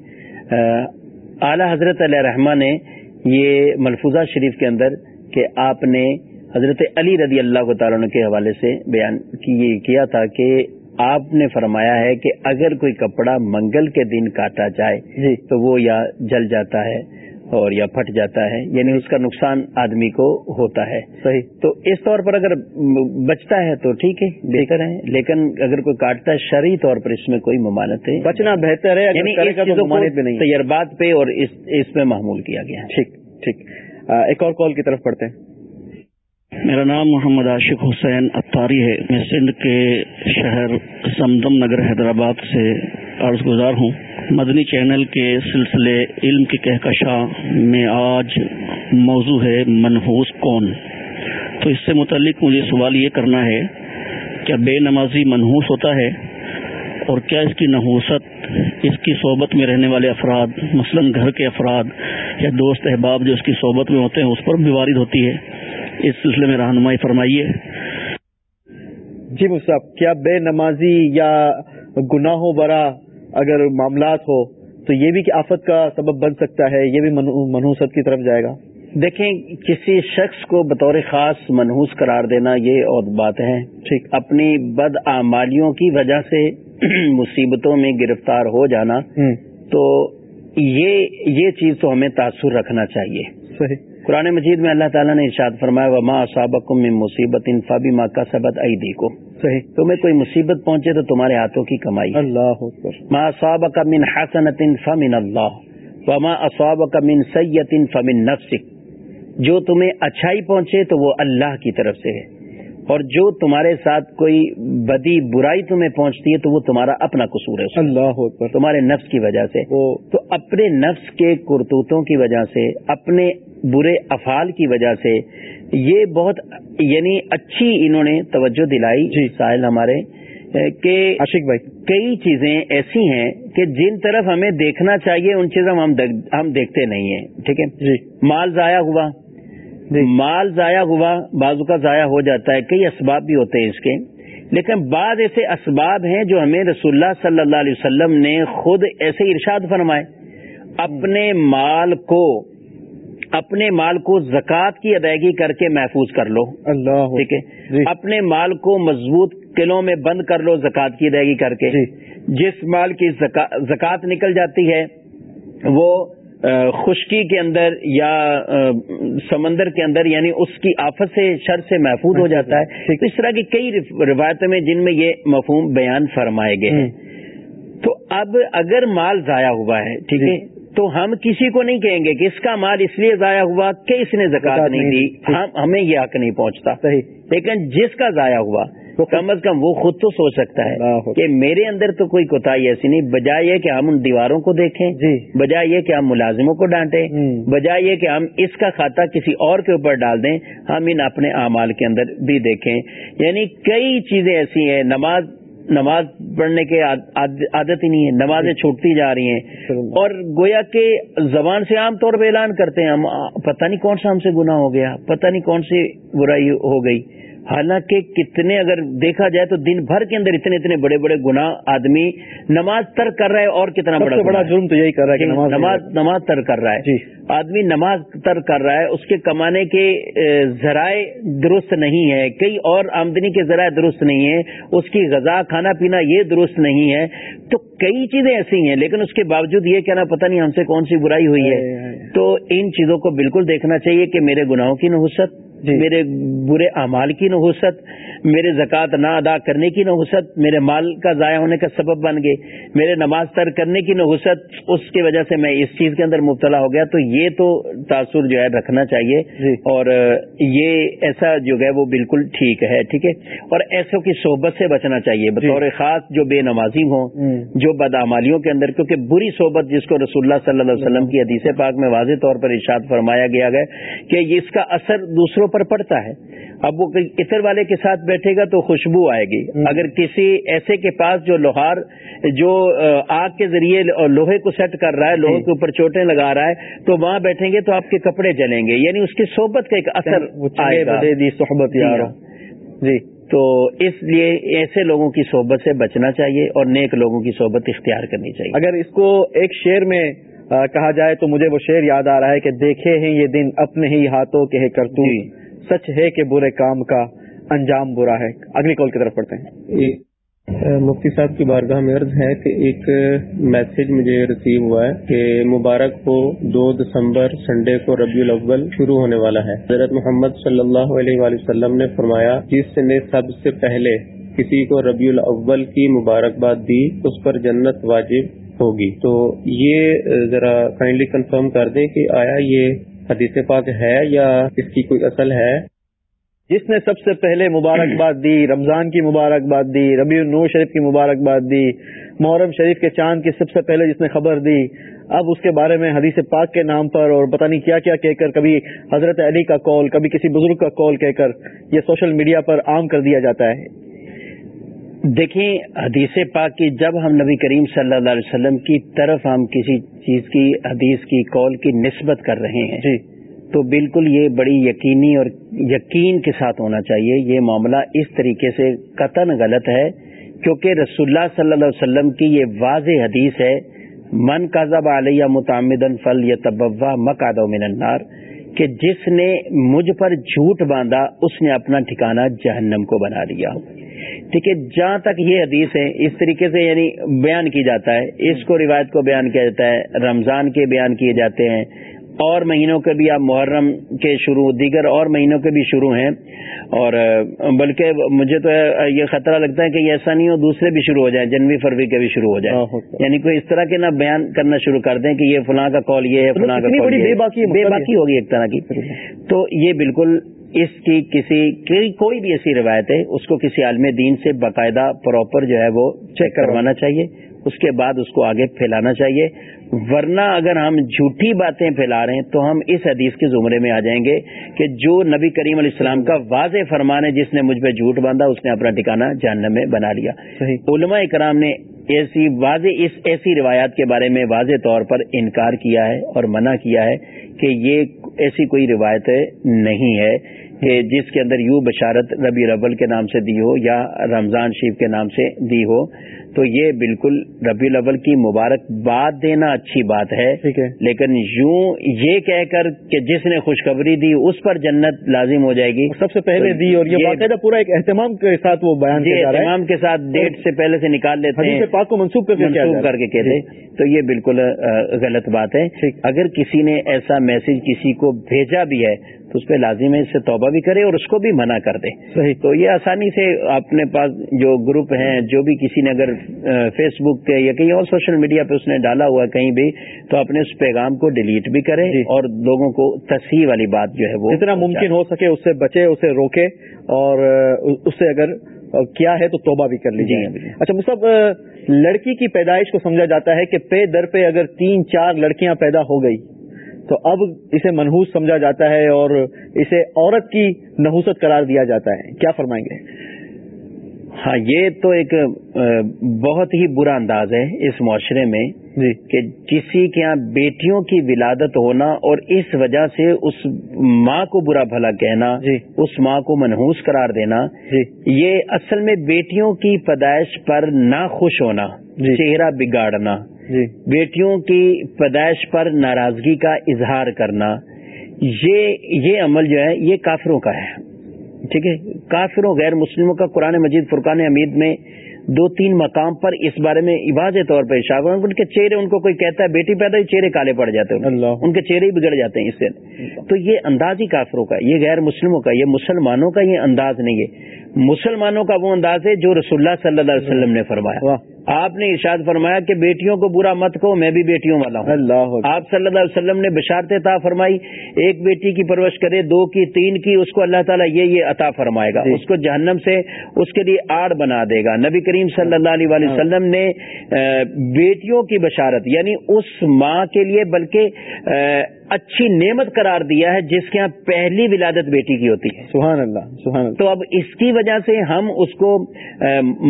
اعلی حضرت علیہ رحمٰ نے یہ ملفوظہ شریف کے اندر کہ آپ نے حضرت علی رضی اللہ تعالیٰ کے حوالے سے بیان کیا تھا کہ آپ نے فرمایا ہے کہ اگر کوئی کپڑا منگل کے دن کاٹا جائے جی۔ تو وہ یا جل جاتا ہے۔ اور یا پھٹ جاتا ہے یعنی اس کا نقصان آدمی کو ہوتا ہے۔ صحیح۔ تو اس طور پر اگر بچتا ہے تو ٹھیک ہے بہتر ہے۔ لیکن اگر کوئی کاٹتا ہے شرعی طور پر اس میں کوئی ممانت ہے بچنا بہتر ہے یعنی ہے۔ تجربات پہ اور اس اس پہ معمول کیا گیا ہے۔ ٹھیک ٹھیک۔ ایک اور کال کی طرف پڑھتے ہیں۔ میرا نام محمد عاشق حسین اتاری ہے۔ میں سندھ کے شہر سمدم نگر حیدرآباد سے عرض گزار ہوں۔ مدنی چینل کے سلسلے علم کی کہکشاں میں آج موضوع ہے منحوس کون؟ تو اس سے متعلق مجھے سوال یہ کرنا ہے، کیا بے نمازی منحوس ہوتا ہے؟ اور کیا اس کی نحوست، اس کی صحبت میں رہنے والے افراد، مثلا گھر کے افراد یا دوست احباب جو اس کی صحبت میں ہوتے ہیں، اس پر بھی وارد ہوتی ہے؟ اس سلسلے میں رہنمائی فرمائیے۔ جی مصعب کیا بے نمازی یا گناہوں برا اگر معاملات ہو تو یہ بھی کہ آفت کا سبب بن سکتا ہے یہ بھی منحو- منحوست کی طرف جائے گا۔ دیکھیں کسی شخص کو بطور خاص منحوس قرار دینا یہ اور بات ہے۔ ٹھیک۔ اپنی بد اعمالیوں کی وجہ سے مصیبتوں میں گرفتار ہو جانا تو یہ یہ چیز تو ہمیں تاثر رکھنا چاہیے۔ صحیح۔ قرآن مجید میں اللہ تعالیٰ نے ارشاد فرمایا وما اصابکم من مصیبت فبی ما کا سبت کو صحیح تمہیں کوئی مصیبت پہنچے تو تمہارے ہاتھوں کی کمائی اللہ ما اصابک من حسنت فمن اللہ وما اصابک من سیت فمن نفسک جو تمہیں اچھائی پہنچے تو وہ اللہ کی طرف سے ہے. اور جو تمہارے ساتھ کوئی بدی برائی تمہیں پہنچتی ہے تو وہ تمہارا اپنا قصور ہے۔ اللہ تمہارے نفس کی وجہ سے. تو اپنے نفس کے کرتوتوں کی وجہ سے اپنے برے افعال کی وجہ سے یہ بہت یعنی اچھی انہوں نے توجہ دلائی جی۔ ساحل ہمارے کہ عاشق بھائی۔ کئی چیزیں ایسی ہیں کہ جن طرف ہمیں دیکھنا چاہیے ان چیزوں ہم ہم دیکھتے نہیں ہیں ٹھیک ہے؟ جی۔ مال ضائع ہوا۔ جی۔ مال ضائع ہوا بازو کا ضائع ہو جاتا ہے کئی اسباب بھی ہوتے ہیں اس کے۔ لیکن بعض ایسے اسباب ہیں جو ہمیں رسول اللہ صلی اللہ علیہ وسلم نے خود ایسے ارشاد فرمائے اپنے مال کو اپنے مال کو زکوٰۃ کی ادائیگی کر کے محفوظ کر لو۔ اللہ ٹھیک ہے؟ جی۔ اپنے مال کو مضبوط قلعوں میں بند کر لو زکوٰۃ کی ادائیگی کر کے۔ جی۔ جس مال کی زکوٰۃ نکل جاتی ہے وہ خشکی کے اندر یا سمندر کے اندر یعنی اس کی آفت سے شر سے محفوظ ہو جاتا ہے۔ اس طرح کی کئی رو- روایتوں میں جن میں یہ مفہوم بیان فرمائے گئے ہیں۔ تو اب اگر مال ضائع ہوا ہے ٹھیک جی۔ ہے تو ہم کسی کو نہیں کہیں گے کہ اس کا مال اس لیے ضائع ہوا کہ اس نے زکات نہیں دی دی۔ ہم ہمیں یہ حق نہیں پہنچتا صحیح لیکن جس کا ضائع ہوا کم از کم وہ خود تو سوچ سکتا ہے۔ کہ میرے اندر تو کوئی کوتاہی ایسی نہیں بجائے یہ کہ ہم ان دیواروں کو دیکھیں جی بجائے یہ کہ ہم ملازموں کو ڈانٹیں۔ بجائے یہ کہ ہم اس کا کھاتا کسی اور کے اوپر ڈال دیں ہم ان اپنے اعمال کے اندر بھی دیکھیں یعنی کئی چیزیں ایسی ہیں نماز نماز پڑھنے کے عاد- عاد- عادت ہی نہیں ہے نمازیں چھوٹتی جا رہی ہیں۔ اور گویا کہ زبان سے عام طور پہ اعلان کرتے ہیں ہم پتہ نہیں کون سا ہم سے گناہ ہو گیا پتہ نہیں کون سی برائی ہو گئی۔ حالانکہ کتنے اگر دیکھا جائے تو دن بھر کے اندر اتنے اتنے بڑے بڑے گناہ آدمی نماز ترک کر رہا ہے اور کتنا بڑا بڑا۔ جرم تو یہی کر رہا ہے نماز نماز نماز ترک کر رہا ہے۔ جی۔ آدمی نماز ترک کر رہا ہے اس کے کمانے کے ذرائع درست نہیں ہے کئی اور آمدنی کے ذرائع درست نہیں ہے اس کی غذا کھانا پینا یہ درست نہیں ہے۔ تو کئی چیزیں ایسی ہیں لیکن اس کے باوجود یہ کہنا پتہ نہیں ہم سے کون سی برائی ہوئی ہے۔ تو ان چیزوں کو بالکل دیکھنا چاہیے کہ میرے گناہوں کی نحوست جی میرے برے اعمال کی نحوست میرے زکوٰۃ نہ ادا کرنے کی نحوست میرے مال کا ضائع ہونے کا سبب بن گئے میرے نماز تر کرنے کی نحوست اس کی وجہ سے میں اس چیز کے اندر مبتلا ہو گیا۔ تو یہ تو تاثر جو ہے رکھنا چاہیے۔ جی۔ اور یہ ایسا جو ہے وہ بالکل ٹھیک ہے ٹھیک ہے؟ اور ایسوں کی صحبت سے بچنا چاہیے۔ جی۔ بطور خاص جو بے نمازی ہوں جو بدعمالیوں کے اندر کیونکہ بری صحبت جس کو رسول اللہ صلی اللہ علیہ وسلم کی حدیث پاک میں واضح طور پر ارشاد فرمایا گیا گیا کہ اس کا اثر دوسروں پر پڑتا ہے۔ اب وہ عطر والے کے ساتھ بیٹھے گا تو خوشبو آئے گی۔ اگر کسی ایسے کے پاس جو لوہار جو آگ کے ذریعے لوہے کو سیٹ کر رہا ہے لوہے کے اوپر چوٹیں لگا رہا ہے تو وہاں بیٹھیں گے تو آپ کے کپڑے جلیں گے۔ یعنی اس کی صحبت کا ایک اثر آئے گا۔ صحبت یار جی تو اس لیے ایسے لوگوں کی صحبت سے بچنا چاہیے اور نیک لوگوں کی صحبت اختیار کرنی چاہیے۔ اگر اس کو ایک شعر میں کہا جائے تو مجھے وہ شعر یاد آ رہا ہے کہ دیکھے ہیں یہ دن اپنے ہی ہاتھوں کے کرتو جی۔ سچ ہے کہ برے کام کا انجام برا ہے۔ اگلی کال کی طرف پڑھتے ہیں۔ جی۔ مفتی صاحب کی بارگاہ میں عرض ہے کہ ایک میسج مجھے ریسیو ہوا ہے کہ مبارک کو دو دسمبر سنڈے کو ربیع الاول شروع ہونے والا ہے۔ حضرت محمد صلی اللہ علیہ وآلہ وسلم نے فرمایا، جس نے سب سے پہلے کسی کو ربیع الاول کی مبارکباد دی، اس پر جنت واجب ہوگی۔ تو یہ ذرا کائنڈلی کنفرم کر دیں کہ آیا یہ حدیث پاک ہے یا اس کی کوئی اصل ہے؟ جس نے سب سے پہلے مبارکباد دی، رمضان کی مبارکباد دی، ربیع النور شریف کی مبارکباد دی، محرم شریف کے چاند کی سب سے پہلے جس نے خبر دی، اب اس کے بارے میں حدیث پاک کے نام پر اور پتہ نہیں کیا کیا کہہ کر کبھی حضرت علی کا کال کبھی کسی بزرگ کا کال کہہ کر یہ سوشل میڈیا پر عام کر دیا جاتا ہے۔ دیکھیں حدیث پاک کی جب ہم نبی کریم صلی اللہ علیہ وسلم کی طرف ہم کسی چیز کی حدیث کی کال کی نسبت کر رہے ہیں جی۔ تو بالکل یہ بڑی یقینی اور یقین کے ساتھ ہونا چاہیے۔ یہ معاملہ اس طریقے سے قطن غلط ہے کیونکہ رسول اللہ صلی اللہ علیہ وسلم کی یہ واضح حدیث ہے من کاذب علیہ متعمدن فل یا تبوا مکاد من النار کہ جس نے مجھ پر جھوٹ باندھا اس نے اپنا ٹھکانہ جہنم کو بنا لیا ٹھیک ہے جہاں تک یہ حدیث ہے اس طریقے سے یعنی بیان کی جاتا ہے۔ اس کو روایت کو بیان کیا جاتا ہے رمضان کے بیان کیے جاتے ہیں۔ اور مہینوں کے بھی آپ محرم کے شروع دیگر اور مہینوں کے بھی شروع ہیں۔ اور بلکہ مجھے تو یہ خطرہ لگتا ہے کہ یہ ایسا نہیں ہو دوسرے بھی شروع ہو جائیں جنوری فروری کے بھی شروع ہو جائیں۔ یعنی کوئی اس طرح کے نہ بیان کرنا شروع کر دیں کہ یہ فلاں کا کال یہ ہے فلاں کا بے باقی ہوگی ایک طرح کی۔ تو یہ بالکل اس کی کسی کوئی بھی ایسی روایت ہے اس کو کسی عالم دین سے باقاعدہ پراپر جو ہے وہ چیک کروانا چاہیے اس کے بعد اس کو آگے پھیلانا چاہیے۔ ورنہ اگر ہم جھوٹی باتیں پھیلا رہے ہیں تو ہم اس حدیث کے زمرے میں آ جائیں گے کہ جو نبی کریم علیہ السلام کا واضح فرمان ہے جس نے مجھ پہ جھوٹ باندھا اس نے اپنا ٹھکانا جہنم میں بنا لیا۔ علماء کرام نے ایسی واضح اس ایسی روایات کے بارے میں واضح طور پر انکار کیا ہے اور منع کیا ہے کہ یہ ایسی کوئی روایت نہیں ہے کہ جس کے اندر یوں بشارت ربی ربل کے نام سے دی ہو یا رمضان شریف کے نام سے دی ہو۔ تو یہ بالکل ربی الاول کی مبارکباد دینا اچھی بات ہے۔ لیکن یوں یہ کہہ کر کہ جس نے خوشخبری دی اس پر جنت لازم ہو جائے گی۔ سب سے پہلے دی اور یہ باقاعدہ پورا ایک اہتمام کے ساتھ وہ بیان جی اہتمام کے ساتھ ڈیٹ سے پہلے سے نکال لیتے ہیں۔ پاک کو منسوخ کر کے کہتے جی۔ تو یہ بالکل غلط بات ہے۔ اگر کسی نے ایسا میسج کسی کو بھیجا بھی ہے تو اس پہ لازم ہے اس سے توبہ بھی کرے اور اس کو بھی منع کر دے۔ صحیح۔ تو یہ آسانی سے اپنے پاس جو گروپ ہیں جو بھی کسی نے اگر فیس بک پہ یا کہیں اور سوشل میڈیا پہ اس نے ڈالا ہوا کہیں بھی تو اپنے اس پیغام کو ڈیلیٹ بھی کرے جی۔ اور لوگوں کو تصحیح والی بات جو ہے وہ جتنا ممکن ہو سکے اس سے بچے اسے روکے اور اس سے اگر کیا ہے تو توبہ بھی کر لیجیے جی، اچھا مصحف لڑکی کی پیدائش کو سمجھا جاتا ہے کہ پے در پہ اگر تین چار لڑکیاں پیدا ہو گئی تو اب اسے منحوس سمجھا جاتا ہے اور اسے عورت کی نحوست قرار دیا جاتا ہے۔ کیا فرمائیں گے؟ ہاں یہ تو ایک بہت ہی برا انداز ہے اس معاشرے میں جی۔ کہ کسی کے یہاں بیٹیوں کی ولادت ہونا اور اس وجہ سے اس ماں کو برا بھلا کہنا جی۔ اس ماں کو منحوس قرار دینا جی۔ یہ اصل میں بیٹیوں کی پیدائش پر نہ خوش ہونا جی۔ چہرہ بگاڑنا۔ جی۔ بیٹیوں کی پیدائش پر ناراضگی کا اظہار کرنا یہ یہ عمل جو ہے یہ کافروں کا ہے۔ ٹھیک ہے؟ کافروں غیر مسلموں کا قرآن مجید فرقان حمید میں دو تین مقام پر اس بارے میں واضح طور پر اشار ان کے چہرے ان کو کوئی کہتا ہے بیٹی پیدا ہی چہرے کالے پڑ جاتے ہیں۔ ان کے چہرے ہی بگڑ جاتے ہیں اس سے۔ تو یہ انداز ہی کافروں کا یہ غیر مسلموں کا یہ مسلمانوں کا یہ انداز نہیں ہے۔ مسلمانوں کا وہ انداز ہے جو رسول اللہ صلی اللہ علیہ وسلم نے فرمایا۔ آپ نے ارشاد فرمایا کہ بیٹیوں کو برا مت کو میں بھی بیٹیوں والا ہوں۔ اللہ آپ صلی اللہ علیہ وسلم نے بشارت عطا فرمائی ایک بیٹی کی پرورش کرے دو کی تین کی اس کو اللہ تعالیٰ یہ یہ عطا فرمائے گا۔ جی۔ اس کو جہنم سے اس کے لیے آڑ بنا دے گا۔ نبی کریم صلی اللہ علیہ وآلہ وسلم نے بیٹیوں کی بشارت یعنی اس ماں کے لیے بلکہ اچھی نعمت قرار دیا ہے جس کے یہاں پہلی ولادت بیٹی کی ہوتی ہے۔ سبحان اللہ سبحان اللہ۔ تو اب اس کی وجہ سے ہم اس کو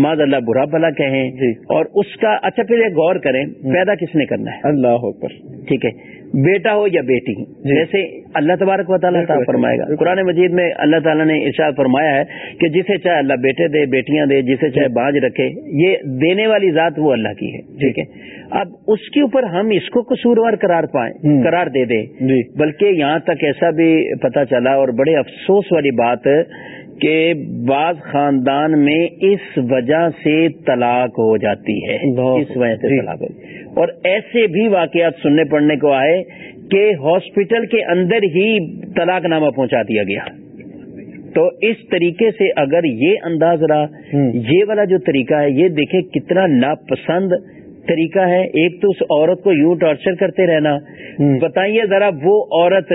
معاذ اللہ برا بھلا کہیں۔ جی۔ اور اس کا اچھا پھر یہ غور کریں پیدا کس نے کرنا ہے؟ اللہ اکبر۔ ٹھیک ہے۔ بیٹا ہو یا بیٹی جی۔ جیسے اللہ تبارک و تعالیٰ فرمائے گا۔ قرآن مجید میں اللہ تعالیٰ نے ارشاد فرمایا ہے کہ جسے چاہے اللہ بیٹے دے بیٹیاں دے جسے چاہے جی۔ باج رکھے یہ دینے والی ذات وہ اللہ کی ہے ٹھیک ہے اب اس کے اوپر ہم اس کو قصوروار قرار پائیں۔ قرار دے دیں جی بلکہ یہاں تک ایسا بھی پتا چلا اور بڑے افسوس والی بات کہ بعض خاندان میں اس وجہ سے طلاق ہو جاتی ہے اس وجہ سے جی۔ طلاق ہو اور ایسے بھی واقعات سننے پڑنے کو آئے کہ ہاسپٹل کے اندر ہی طلاق نامہ پہنچا دیا گیا تو اس طریقے سے اگر یہ انداز رہا۔ یہ والا جو طریقہ ہے یہ دیکھیں کتنا ناپسند طریقہ ہے ایک تو اس عورت کو یوں ٹارچر کرتے رہنا۔ بتائیے ذرا وہ عورت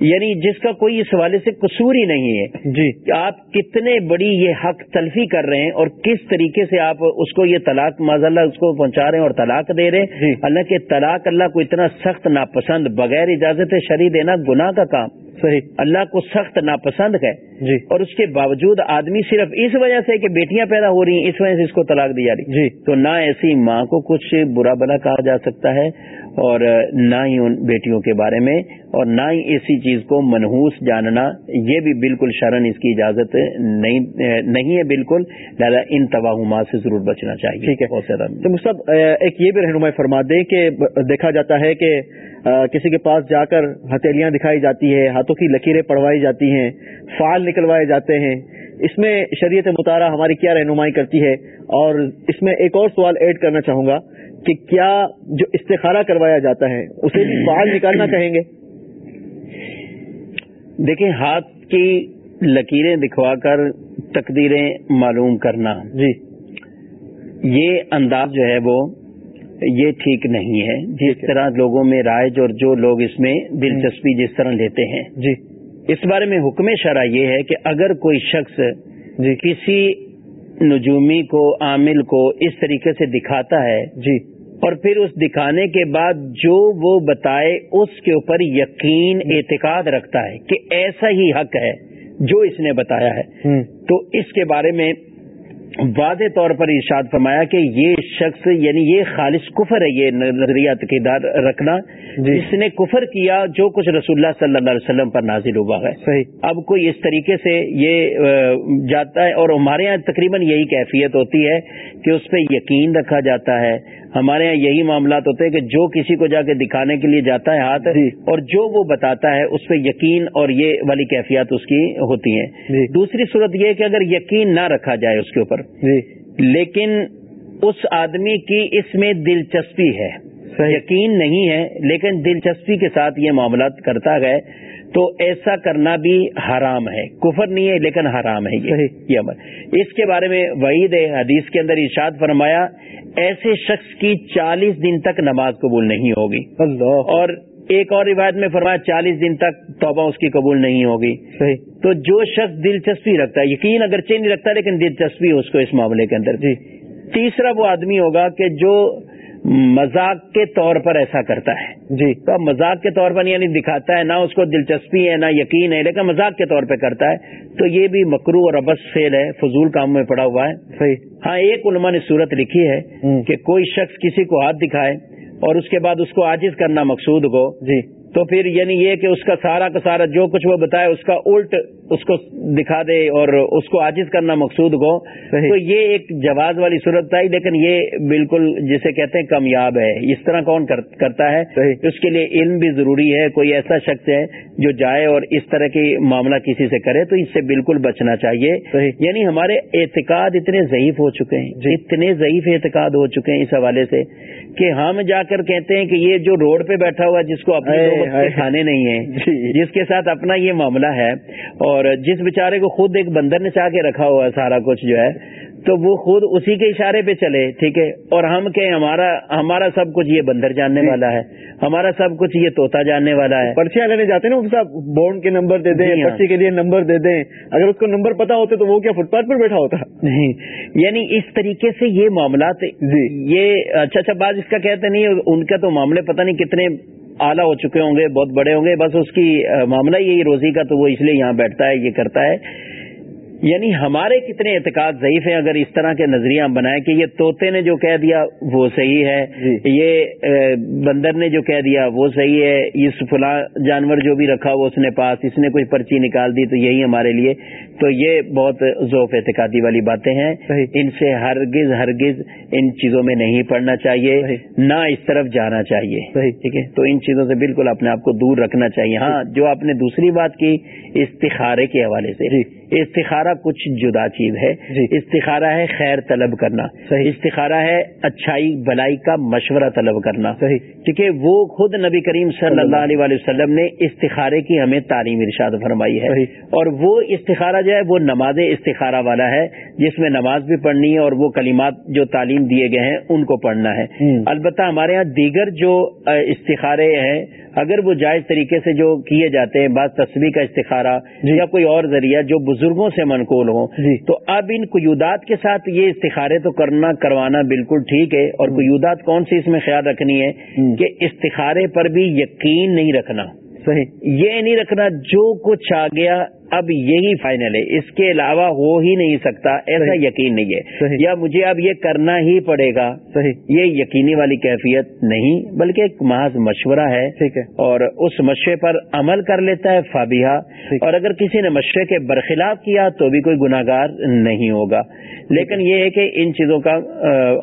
یعنی جس کا کوئی اس حوالے سے قصور ہی نہیں ہے۔ جی۔ کہ آپ کتنے بڑی یہ حق تلفی کر رہے ہیں اور کس طریقے سے آپ اس کو یہ طلاق ماض اللہ اس کو پہنچا رہے ہیں اور طلاق دے رہے ہیں۔ جی۔ اللہ کے طلاق اللہ کو اتنا سخت ناپسند بغیر اجازت شرع دینا گناہ کا کام۔ صحیح. اللہ کو سخت ناپسند ہے. جی. اور اس کے باوجود آدمی صرف اس وجہ سے کہ بیٹیاں پیدا ہو رہی ہیں اس وجہ سے اس کو طلاق دی جا رہی. جی. تو نہ ایسی ماں کو کچھ برا بلا کہا جا سکتا ہے اور نہ ہی ان بیٹیوں کے بارے میں اور نہ ہی ایسی چیز کو منحوس جاننا یہ بھی بالکل شرن اس کی اجازت نہیں نہیں ہے بالکل لہذا ان توہمات سے ضرور بچنا چاہیے ٹھیک ہے۔ بہت زیادہ۔ تو مصطف ایک یہ بھی رہنمائی فرما دیں کہ دیکھا جاتا ہے کہ کسی کے پاس جا کر ہتھیلیاں دکھائی جاتی ہے ہاتھوں کی لکیریں پڑوائی جاتی ہیں فال نکلوائے جاتے ہیں اس میں شریعت مطالعہ ہماری کیا رہنمائی کرتی ہے؟ اور اس میں ایک اور سوال ایڈ کرنا چاہوں گا۔ کہ کیا جو استخارہ کروایا جاتا ہے اسے بھی فال نکالنا کہیں گے؟ دیکھیں ہاتھ کی لکیریں دکھوا کر تقدیریں معلوم کرنا۔ جی۔ یہ انداز جو ہے وہ یہ ٹھیک نہیں ہے۔ جس طرح لوگوں میں رائج اور جو لوگ اس میں دلچسپی جس طرح لیتے ہیں۔ جی۔ اس بارے میں حکم شرع یہ ہے کہ اگر کوئی شخص جی۔ کسی نجومی کو عامل کو اس طریقے سے دکھاتا ہے۔ جی۔ اور پھر اس دکھانے کے بعد جو وہ بتائے اس کے اوپر یقین اعتقاد رکھتا ہے کہ ایسا ہی حق ہے جو اس نے بتایا ہے۔ تو اس کے بارے میں واضح طور پر ارشاد فرمایا کہ یہ شخص یعنی یہ خالص کفر ہے یہ نظریہ عقیدار رکھنا۔ جی۔ جس نے کفر کیا جو کچھ رسول اللہ صلی اللہ علیہ وسلم پر نازل ہوا ہے۔ صحیح۔ اب کوئی اس طریقے سے یہ جاتا ہے اور ہمارے یہاں تقریباً یہی کیفیت ہوتی ہے کہ اس پہ یقین رکھا جاتا ہے۔ ہمارے یہاں یہی معاملات ہوتے ہیں کہ جو کسی کو جا کے دکھانے کے لیے جاتا ہے ہاتھ جی۔ اور جو وہ بتاتا ہے اس پہ یقین اور یہ والی کیفیات اس کی ہوتی ہیں۔ جی۔ دوسری صورت یہ کہ اگر یقین نہ رکھا جائے اس کے اوپر جی۔ لیکن اس آدمی کی اس میں دلچسپی ہے۔ یقین نہیں ہے لیکن دلچسپی کے ساتھ یہ معاملات کرتا گئے تو ایسا کرنا بھی حرام ہے۔ کفر نہیں ہے لیکن حرام ہے۔ یہ عمل۔ اس کے بارے میں وعید ہے حدیث کے اندر ارشاد فرمایا ایسے شخص کی چالیس دن تک نماز قبول نہیں ہوگی۔ اللہ۔ اور ایک اور روایت میں فرمایا چالیس دن تک توبہ اس کی قبول نہیں ہوگی۔ صحیح۔ تو جو شخص دلچسپی رکھتا ہے یقین اگرچہ نہیں رکھتا لیکن دلچسپی اس کو اس معاملے کے اندر۔ جی۔ تیسرا وہ آدمی ہوگا کہ جو مذاق کے طور پر ایسا کرتا ہے۔ جی۔ تو اب مذاق کے طور پر یعنی دکھاتا ہے نہ اس کو دلچسپی ہے نہ یقین ہے لیکن مذاق کے طور پہ کرتا ہے۔ تو یہ بھی مکرو اور ابس فیل ہے فضول کام میں پڑا ہوا ہے۔ صحیح۔ ہاں ایک علماء نے صورت لکھی ہے۔ کہ کوئی شخص کسی کو ہاتھ دکھائے اور اس کے بعد اس کو عاجز کرنا مقصود کو جی۔ تو پھر یعنی یہ کہ اس کا سارا کا سارا جو کچھ وہ بتایا اس کا الٹ اس کو دکھا دے اور اس کو عاجز کرنا مقصود ہو تو یہ ایک جواز والی صورت آئی لیکن یہ بالکل جسے کہتے ہیں کامیاب ہے۔ اس طرح کون کرتا ہے؟ اس کے لیے علم بھی ضروری ہے کوئی ایسا شخص ہے جو جائے اور اس طرح کی معاملہ کسی سے کرے تو اس سے بالکل بچنا چاہیے۔ یعنی ہمارے اعتقاد اتنے ضعیف ہو چکے ہیں جی۔ اتنے ضعیف اعتقاد ہو چکے ہیں اس حوالے سے کہ ہم جا کر کہتے ہیں کہ یہ جو روڈ پہ بیٹھا ہوا جس کو اپنے کھانے نہیں ہے جی۔ جس کے ساتھ اپنا یہ معاملہ ہے اور جس بیچارے کو خود ایک بندر نے چاہ کے رکھا ہوا ہے سارا کچھ جو ہے تو وہ خود اسی کے اشارے پہ چلے ٹھیک ہے اور ہم کہ ہمارا ہمارا سب کچھ یہ بندر جاننے جی۔ والا ہے ہمارا سب کچھ یہ توتا جاننے والا ہے پرچیاں لینے جاتے ہیں نا صاحب بونڈ کے نمبر دے دیں جی ہاں۔ پرچی کے لیے نمبر دے دیں اگر اس کو نمبر پتا ہوتے تو وہ کیا فٹ پاتھ پر بیٹھا ہوتا نہیں یعنی اس طریقے سے یہ معاملات جی یہ اچھا اچھا بات اس کا کہتے نہیں ان کا تو معاملے پتہ نہیں کتنے اعلیٰ ہو چکے ہوں گے، بہت بڑے ہوں گے، بس اس کی معاملہ یہی روزی کا تو وہ اس لیے یہاں بیٹھتا ہے، یہ کرتا ہے۔ یعنی ہمارے کتنے اعتقاد ضعیف ہیں اگر اس طرح کے نظریہ بنائے کہ یہ توتے نے جو کہہ دیا وہ صحیح ہے جی۔ یہ بندر نے جو کہہ دیا وہ صحیح ہے اس فلاں جانور جو بھی رکھا وہ اس نے پاس اس نے کوئی پرچی نکال دی تو یہی ہمارے لیے۔ تو یہ بہت ذوف اعتقادی والی باتیں ہیں۔ ان سے ہرگز ہرگز ان چیزوں میں نہیں پڑنا چاہیے نہ اس طرف جانا چاہیے۔ ٹھیک ہے؟ تو ان چیزوں سے بالکل اپنے آپ کو دور رکھنا چاہیے۔ ہاں جو آپ نے دوسری بات کی استخارے کے حوالے سے۔ جی۔ استخارہ کچھ جدا چیز ہے۔ جی۔ استخارہ ہے خیر طلب کرنا۔ صحیح۔ استخارہ ہے اچھائی بلائی کا مشورہ طلب کرنا۔ ہے وہ خود نبی کریم صلی اللہ علیہ وسلم نے استخارے کی ہمیں تعلیم ارشاد فرمائی ہے۔ اور وہ استخارہ جو ہے وہ نماز استخارہ والا ہے جس میں نماز بھی پڑھنی ہے اور وہ کلمات جو تعلیم دیے گئے ہیں ان کو پڑھنا ہے۔ البتہ ہمارے ہاں دیگر جو استخارے ہیں اگر وہ جائز طریقے سے جو کیے جاتے ہیں بعض تصویر کا استخارہ جی۔ یا کوئی اور ذریعہ جو بزرگوں سے منقول ہو جی۔ تو اب ان قیودات کے ساتھ یہ استخارے تو کرنا کروانا بالکل ٹھیک ہے اور قیودات کون سی اس میں خیال رکھنی ہے؟ کہ استخارے پر بھی یقین نہیں رکھنا۔ صحیح۔ یہ نہیں رکھنا جو کچھ آ گیا اب یہی فائنل ہے۔ اس کے علاوہ ہو ہی نہیں سکتا ایسا یقین نہیں ہے۔ یا مجھے اب یہ کرنا ہی پڑے گا یہ یقینی والی کیفیت نہیں بلکہ ایک محض مشورہ ہے۔ ہے۔ اور اس مشورے پر عمل کر لیتا ہے فابیہ اور اگر کسی نے مشورے کے برخلاف کیا تو بھی کوئی گناگار نہیں ہوگا۔ لیکن یہ ہے کہ ان چیزوں کا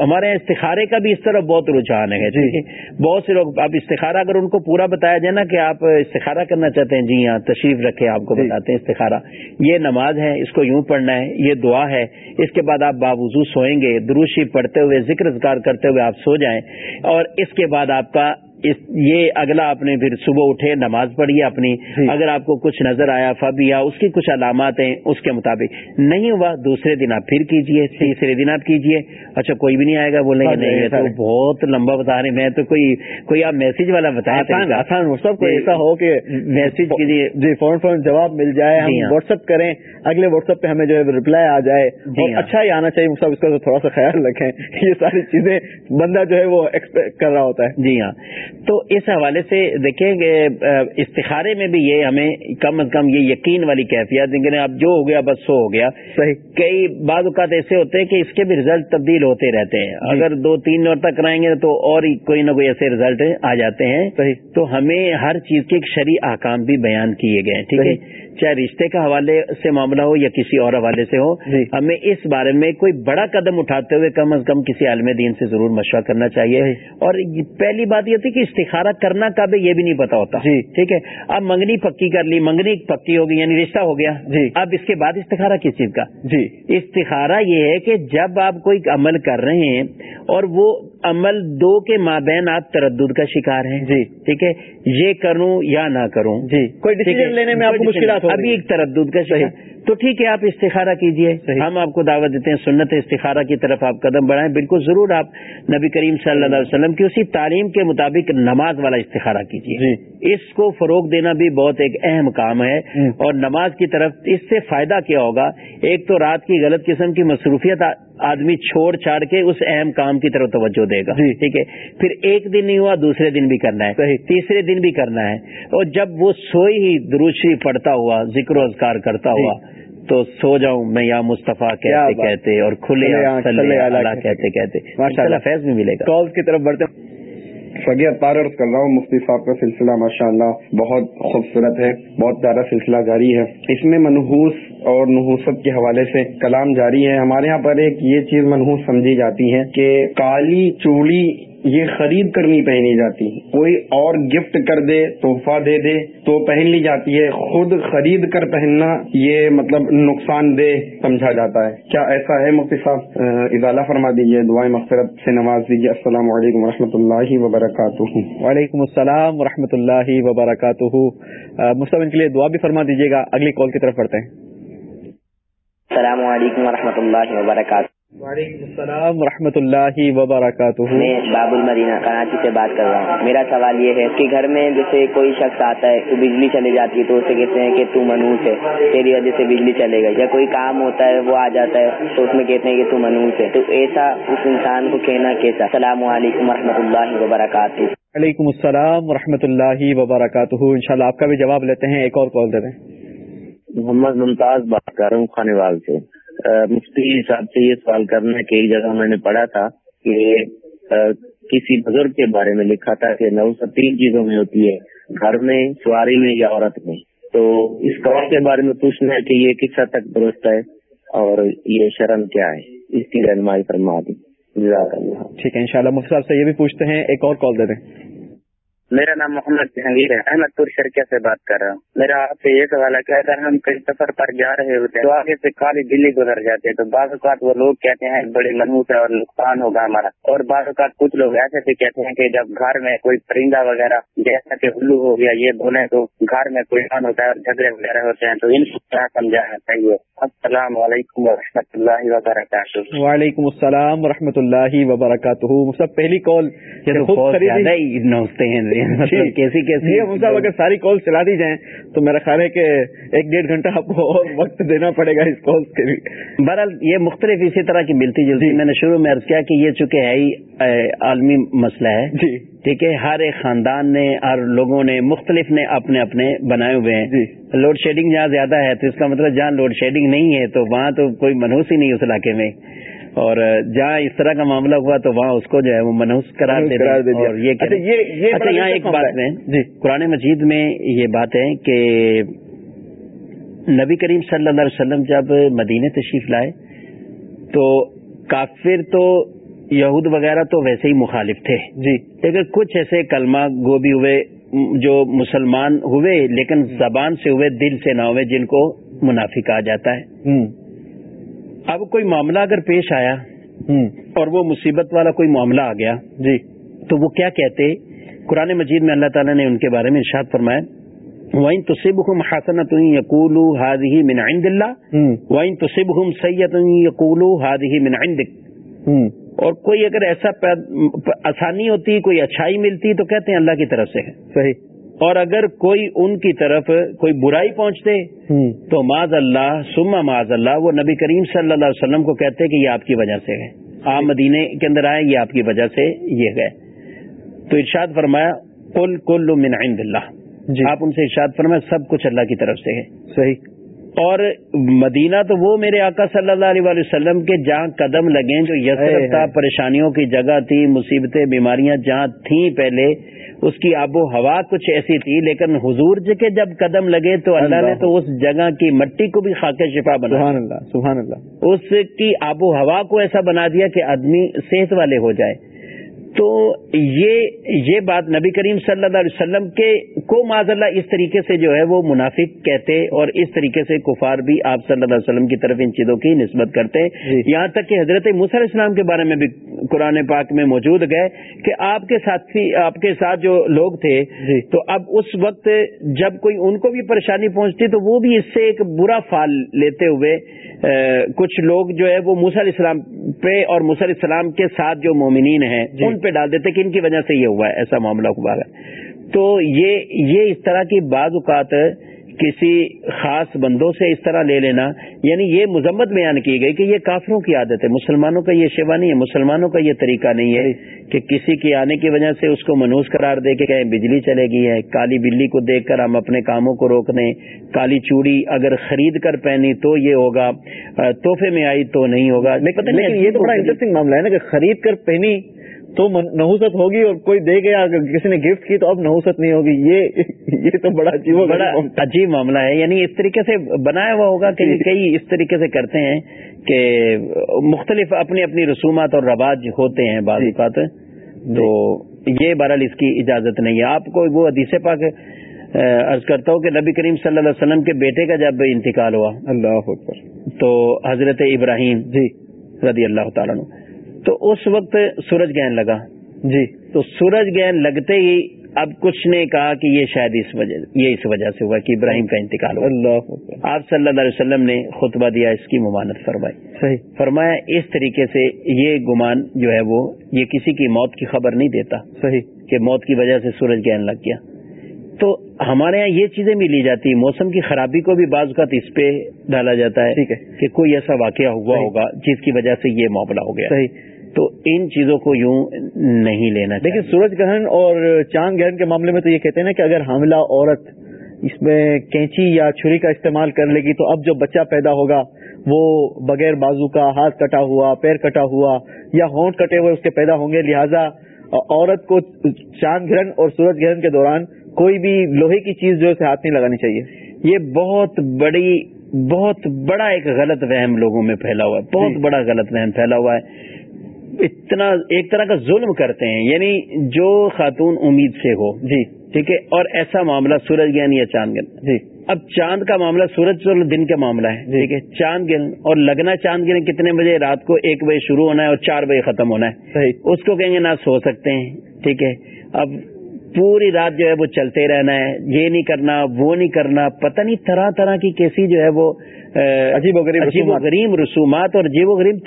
ہمارے استخارے کا بھی اس طرح بہت رجحان ہے جی۔ بہت سے لوگ اب استخارہ اگر ان کو پورا بتایا جائے نا کہ آپ استخارہ کرنا چاہتے ہیں جی ہاں تشریف رکھے آپ کو جی۔ بتاتے ہیں استخارہ یہ نماز ہے، اس کو یوں پڑھنا ہے، یہ دعا ہے۔ اس کے بعد آپ باوضو سوئیں گے، دروشی پڑھتے ہوئے، ذکر اذکار کرتے ہوئے آپ سو جائیں۔ اور اس کے بعد آپ کا یہ اگلا آپ نے پھر صبح اٹھے نماز پڑھی اپنی جی۔ اگر آپ کو کچھ نظر آیا فب یا اس کی کچھ علامات ہیں اس کے مطابق نہیں ہوا دوسرے دن آپ پھر کیجیے تیسرے دن آپ کیجیے۔ اچھا کوئی بھی نہیں آئے گا بولیں گے نہیں تو بہت لمبا بتا رہے میں تو کوئی کوئی آپ میسج والا بتائیں آسان سب کو ایسا ہو کہ میسج کیجیے جی فون فون جواب مل جائے ہم واٹس ایپ کریں۔ اگلے واٹس ایپ پہ ہمیں جو ہے ریپلائی آ جائے۔ جی ہاں۔ اچھا ہی آنا چاہیے اس کا تھوڑا سا خیال رکھیں۔ یہ ساری چیزیں بندہ جو ہے وہ ایکسپیکٹ کر رہا ہوتا ہے۔ جی ہاں۔ تو اس حوالے سے دیکھیں گے استخارے میں بھی یہ ہمیں کم از کم یہ یقین والی کیفیت اب جو ہو گیا بس سو ہو گیا۔ صحیح۔ کئی بعض اوقات ایسے ہوتے ہیں کہ اس کے بھی ریزلٹ تبدیل ہوتے رہتے ہیں۔ جی۔ اگر دو تین اور تک کرائیں گے تو اور کوئی نہ کوئی ایسے ریزلٹ آ جاتے ہیں۔ صحیح۔ تو ہمیں ہر چیز کے ایک شرع احکام بھی بیان کیے گئے ٹھیک ہے؟ چاہے رشتے کا حوالے سے معاملہ ہو یا کسی اور حوالے سے ہو جی۔ ہمیں اس بارے میں کوئی بڑا قدم اٹھاتے ہوئے کم از کم کسی عالم دین سے ضرور مشورہ کرنا چاہیے۔ اور پہلی بات یہ تھی کہ استخارہ کرنا کب ہے یہ بھی نہیں پتا ہوتا۔ جی۔ ٹھیک ہے؟ اب منگنی پکی کر لی منگنی پکی ہوگی یعنی رشتہ ہو گیا۔ جی۔ اب اس کے بعد استخارہ کس چیز کا؟ جی۔ استخارہ یہ ہے کہ جب آپ کوئی عمل کر رہے ہیں اور وہ عمل دو کے مابین آپ تردد کا شکار ہیں۔ جی۔ ٹھیک ہے؟ یہ کروں یا نہ کروں۔ جی۔ کوئی ڈیسیزن لینے میں آپ کو مشکلات ابھی ایک تردد کا شکار۔ تو ٹھیک ہے آپ استخارہ کیجیے۔ ہم آپ کو دعوت دیتے ہیں سنت استخارہ کی طرف آپ قدم بڑھائیں۔ بالکل ضرور آپ نبی کریم صلی اللہ علیہ وسلم کی اسی تعلیم کے مطابق نماز والا استخارہ کیجیے جی۔ اس کو فروغ دینا بھی بہت ایک اہم کام ہے۔ اور نماز کی طرف اس سے فائدہ کیا ہوگا؟ ایک تو رات کی غلط قسم کی مصروفیت آدمی چھوڑ چھاڑ کے اس اہم کام کی طرف توجہ دے گا۔ جی۔ ٹھیک ہے؟ پھر ایک دن نہیں ہوا دوسرے دن بھی کرنا ہے۔ تیسرے دن بھی کرنا ہے۔ اور جب وہ سوئی ہی دروشی پڑتا ہوا ذکر و اذکار کرتا جی۔ ہوا تو سو جاؤں میں یا مصطفیٰ کہتے کہتے اور کھلے کہتے کہتے۔ اللہ فیض بھی ملے گا۔ کی طرف بڑھتے سگے اطار عرض کر رہا ہوں مفتی صاحب کا سلسلہ ماشاء اللہ بہت خوبصورت ہے بہت پیارا سلسلہ جاری ہے۔ اس میں منحوس اور نحوست کے حوالے سے کلام جاری ہے۔ ہمارے یہاں پر ایک یہ چیز منحوس سمجھی جاتی ہے کہ کالی چوڑی یہ خرید کر نہیں پہنی جاتی۔ کوئی اور گفٹ کر دے تحفہ دے دے تو پہن لی جاتی ہے۔ خود خرید کر پہننا یہ مطلب نقصان دہ سمجھا جاتا ہے۔ کیا ایسا ہے مفتی صاحب؟ اضالہ فرما دیجیے دعائیں مغفرت سے نواز دیجیے السلام علیکم و رحمۃ اللہ وبرکاتہ۔ وعلیکم السلام و رحمۃ اللہ وبرکاتہ۔ مستمن کے لیے دعا بھی فرما دیجیے گا۔ اگلی کال کی طرف پڑھتے ہیں۔ السلام علیکم و اللہ وبرکاتہ۔ وعلیکم السلام ورحمۃ اللہ وبرکاتہ۔ میں باب المدینہ کراچی سے بات کر رہا ہوں۔ میرا سوال یہ ہے کہ گھر میں جیسے کوئی شخص آتا ہے تو بجلی چلی جاتی ہے تو اسے کہتے ہیں کہ تو منوس ہے تیری وجہ سے بجلی چلے گا یا کوئی کام ہوتا ہے وہ آ جاتا ہے تو اس میں کہتے ہیں کہ تو منوس ہے تو ایسا اس انسان کو کہنا کیسا؟ السلام علیکم و اللہ وبرکاتہ۔ وعلیکم السلام و اللہ وبرکاتہ۔ ان شاء اللہ آپ کا بھی جواب لیتے ہیں ایک اور کال دے دیں۔ محمد ممتاز بات کر رہا ہوں خانے وال سے۔ مفتی صاحب سے یہ سوال کرنا ہے کہ ایک جگہ میں نے پڑھا تھا کہ کسی بزرگ کے بارے میں لکھا تھا کہ نوسط تین چیزوں میں ہوتی ہے، گھر میں، سواری میں یا عورت میں۔ تو اس قول کے بارے میں پوچھنا ہے کہ یہ کس حد تک درست ہے اور یہ شرم کیا ہے؟ اس کی رہنمائی فرما دی ٹھیک ہے ان شاء اللہ مفتی صاحب سے یہ بھی پوچھتے ہیں، ایک اور کال دے دیں۔ میرا نام محمد جہانگیر ہے، احمد پور شرکیہ سے بات کر رہا ہوں۔ میرا آپ سے یہ سوال ہے کہ اگر ہم کئی سفر پر جا رہے ہوتے ہیں، تو آگے سے کالی بلی گزر جاتے ہیں، تو بعض اوقات وہ لوگ کہتے ہیں، بڑے منحوس ہے اور نقصان ہوگا ہمارا۔ اور بعض اوقات کچھ لوگ ایسے بھی کہتے ہیں کہ جب گھر میں کوئی پرندہ وغیرہ جیسا کہ الو ہو گیا، یہ بولے تو گھر میں کوئی من ہوتا ہے اور جھگڑے وغیرہ ہوتے ہیں، تو ان کو کیا سمجھانا چاہیے؟ السلام علیکم و رحمۃ اللہ وبرکاتہ۔ وعلیکم السلام و رحمۃ اللہ وبرکاتہ۔ پہلی کال کیسی کیسی صاحب اگر ساری کال چلا دی جائیں تو میرا خیال ہے کہ ایک ڈیڑھ گھنٹہ آپ کو اور وقت دینا پڑے گا اس کال کے لیے۔ بہرحال یہ مختلف اسی طرح کی ملتی جلتی۔ میں نے شروع میں عرض کیا کہ یہ چونکہ ہے ہی عالمی مسئلہ ہے۔ جی۔ ٹھیک ہے ہر ایک خاندان نے ہر لوگوں نے مختلف نے اپنے اپنے بنائے ہوئے ہیں۔ جی۔ لوڈ شیڈنگ جہاں زیادہ ہے تو اس کا مطلب جہاں لوڈ شیڈنگ نہیں ہے تو وہاں تو کوئی منوس ہی نہیں اس علاقے میں۔ اور جہاں اس طرح کا معاملہ ہوا تو وہاں اس کو جو ہے وہ منحوس قرار دے اور یہ اچھا یہاں ایک بات میں جی۔ قرآن مجید میں یہ بات ہے کہ نبی کریم صلی اللہ علیہ وسلم جب مدینہ تشریف لائے تو کافر تو یہود وغیرہ تو ویسے ہی مخالف تھے۔ جی۔ لیکن کچھ ایسے کلمہ گوبھی ہوئے جو مسلمان ہوئے لیکن زبان سے ہوئے دل سے نہ ہوئے جن کو منافق آ جاتا ہے۔ اب کوئی معاملہ اگر پیش آیا اور وہ مصیبت والا کوئی معاملہ آ گیا جی۔ تو وہ کیا کہتے؟ قرآن مجید میں اللہ تعالیٰ نے ان کے بارے میں ارشاد فرمایا وائن تو سب ہم حسن تم یقول من عند تو سب ہم سید یقول ہاد ہی من عندک اور کوئی اگر ایسا آسانی ہوتی کوئی اچھائی ملتی تو کہتے ہیں اللہ کی طرف سے ہے۔ صحیح۔ اور اگر کوئی ان کی طرف کوئی برائی پہنچتے تو معذ اللہ سما معذ اللہ وہ نبی کریم صلی اللہ علیہ وسلم کو کہتے کہ یہ آپ کی وجہ سے ہے۔ آپ مدینے کے اندر آئے یہ آپ کی وجہ سے یہ گئے تو ارشاد فرمایا کل کل من عند اللہ۔ جی۔ آپ ان سے ارشاد فرمایا سب کچھ اللہ کی طرف سے ہے۔ صحیح۔ اور مدینہ تو وہ میرے آقا صلی اللہ علیہ وسلم کے جہاں قدم لگے جو یسرف تھا پریشانیوں کی جگہ تھی مصیبتیں بیماریاں جہاں تھیں پہلے اس کی آب و ہوا کچھ ایسی تھی لیکن حضور جی کے جب قدم لگے تو اللہ نے تو اس جگہ کی مٹی کو بھی خاک شفا بنا سبحان اللہ سبحان اللہ۔ اس کی آب و ہوا کو ایسا بنا دیا کہ آدمی صحت والے ہو جائے۔ تو یہ یہ بات نبی کریم صلی اللہ علیہ وسلم کے کو معذ اللہ اس طریقے سے جو ہے وہ منافق کہتے اور اس طریقے سے کفار بھی آپ صلی اللہ علیہ وسلم کی طرف ان چیزوں کی نسبت کرتے جی۔ یہاں تک کہ حضرت علیہ السلام کے بارے میں بھی قرآن پاک میں موجود گئے کہ آپ کے ساتھی آپ کے ساتھ جو لوگ تھے جی۔ تو اب اس وقت جب کوئی ان کو بھی پریشانی پہنچتی تو وہ بھی اس سے ایک برا فال لیتے ہوئے کچھ لوگ جو ہے وہ علیہ السلام پہ اور علیہ السلام کے ساتھ جو مومنین ہیں جی۔ ان پہ ڈال دیتے کہ ان کی وجہ سے یہ ہوا ہے ایسا معاملہ ہوا ہے۔ تو یہ یہ اس طرح کی بعض اوقات کسی خاص بندوں سے اس طرح لے لینا یعنی یہ مذمت بیان کی گئی کہ یہ کافروں کی عادت ہے مسلمانوں کا یہ شیوا نہیں ہے مسلمانوں کا یہ طریقہ نہیں ہے کہ کسی کی آنے کی وجہ سے اس کو منوس قرار دے کے کہیں بجلی چلے گی ہے کالی بلی کو دیکھ کر ہم اپنے کاموں کو روک دیں کالی چوڑی اگر خرید کر پہنی تو یہ ہوگا تحفے میں آئی تو نہیں ہوگا۔ لیکن یہ تو بڑا انٹرسٹنگ معاملہ ہے نا کہ خرید کر پہنی تو نحوست ہوگی اور کوئی دے گیا کسی نے گفٹ کی تو اب نحوست نہیں ہوگی۔ یہ یہ تو بڑا عجیب بڑا عجیب معاملہ ہے۔ یعنی اس طریقے سے بنایا ہوا ہوگا کہ جی۔ کئی اس طریقے سے کرتے ہیں کہ مختلف اپنی اپنی رسومات اور رواج ہوتے ہیں بعض جی۔ اوقات۔ تو یہ بہرحال اس کی اجازت نہیں ہے۔ آپ کو وہ حدیث پاک عرض کرتا ہوں کہ نبی کریم صلی اللہ علیہ وسلم کے بیٹے کا جب انتقال ہوا اللہ تو حضرت ابراہیم جی۔ رضی اللہ تعالیٰ تو اس وقت سورج گہن لگا۔ جی۔ تو سورج گہن لگتے ہی اب کچھ نے کہا کہ یہ شاید اس وجہ یہ اس وجہ سے ہوا کہ ابراہیم کا انتقال ہوا۔ اللہ آپ صلی اللہ علیہ وسلم نے خطبہ دیا اس کی ممانت فرمائی۔ صحیح۔ فرمایا اس طریقے سے یہ گمان جو ہے وہ یہ کسی کی موت کی خبر نہیں دیتا صحیح۔ کہ موت کی وجہ سے سورج گہن لگ گیا۔ تو ہمارے یہاں یہ چیزیں بھی لی جاتی ہیں۔ موسم کی خرابی کو بھی بعض اوقات اس پہ ڈالا جاتا ہے کہ کوئی ایسا واقعہ ہوا ہوگا جس کی وجہ سے یہ معاملہ ہو گیا۔ صحیح۔ تو ان چیزوں کو یوں نہیں لینا لیکن سورج گرہن اور چاند گرہن کے معاملے میں تو یہ کہتے ہیں نا کہ اگر حاملہ عورت اس میں کینچی یا چھری کا استعمال کر لے گی تو اب جو بچہ پیدا ہوگا وہ بغیر بازو کا ہاتھ کٹا ہوا پیر کٹا ہوا یا ہونٹ کٹے ہوئے اس کے پیدا ہوں گے۔ لہٰذا عورت کو چاند گرہن اور سورج گرہن کے دوران کوئی بھی لوہے کی چیز جو ہے ہاتھ نہیں لگانی چاہیے۔ یہ بہت بڑی بہت بڑا ایک غلط وہم لوگوں میں پھیلا ہوا ہے۔ بہت جی۔ بڑا غلط وہم پھیلا ہوا ہے۔ اتنا ایک طرح کا ظلم کرتے ہیں یعنی جو خاتون امید سے ہو۔ جی۔ ٹھیک ہے؟ اور ایسا معاملہ سورج گن یا چاند گن جی۔ اب چاند کا معاملہ سورج چلو دن کا معاملہ ہے۔ جی۔ ٹھیک ہے؟ چاند گن اور لگنا چاند گن کتنے بجے رات کو ایک بجے شروع ہونا ہے اور چار بجے ختم ہونا ہے؟ صحیح۔ اس کو کہیں گے نہ سو سکتے ہیں۔ ٹھیک ہے؟ اب پوری رات جو ہے وہ چلتے رہنا ہے یہ نہیں کرنا وہ نہیں کرنا پتہ نہیں طرح طرح کی کیسی جو ہے وہ عجیب و غریب عجیب و غریب رسومات اور عجیب و غریب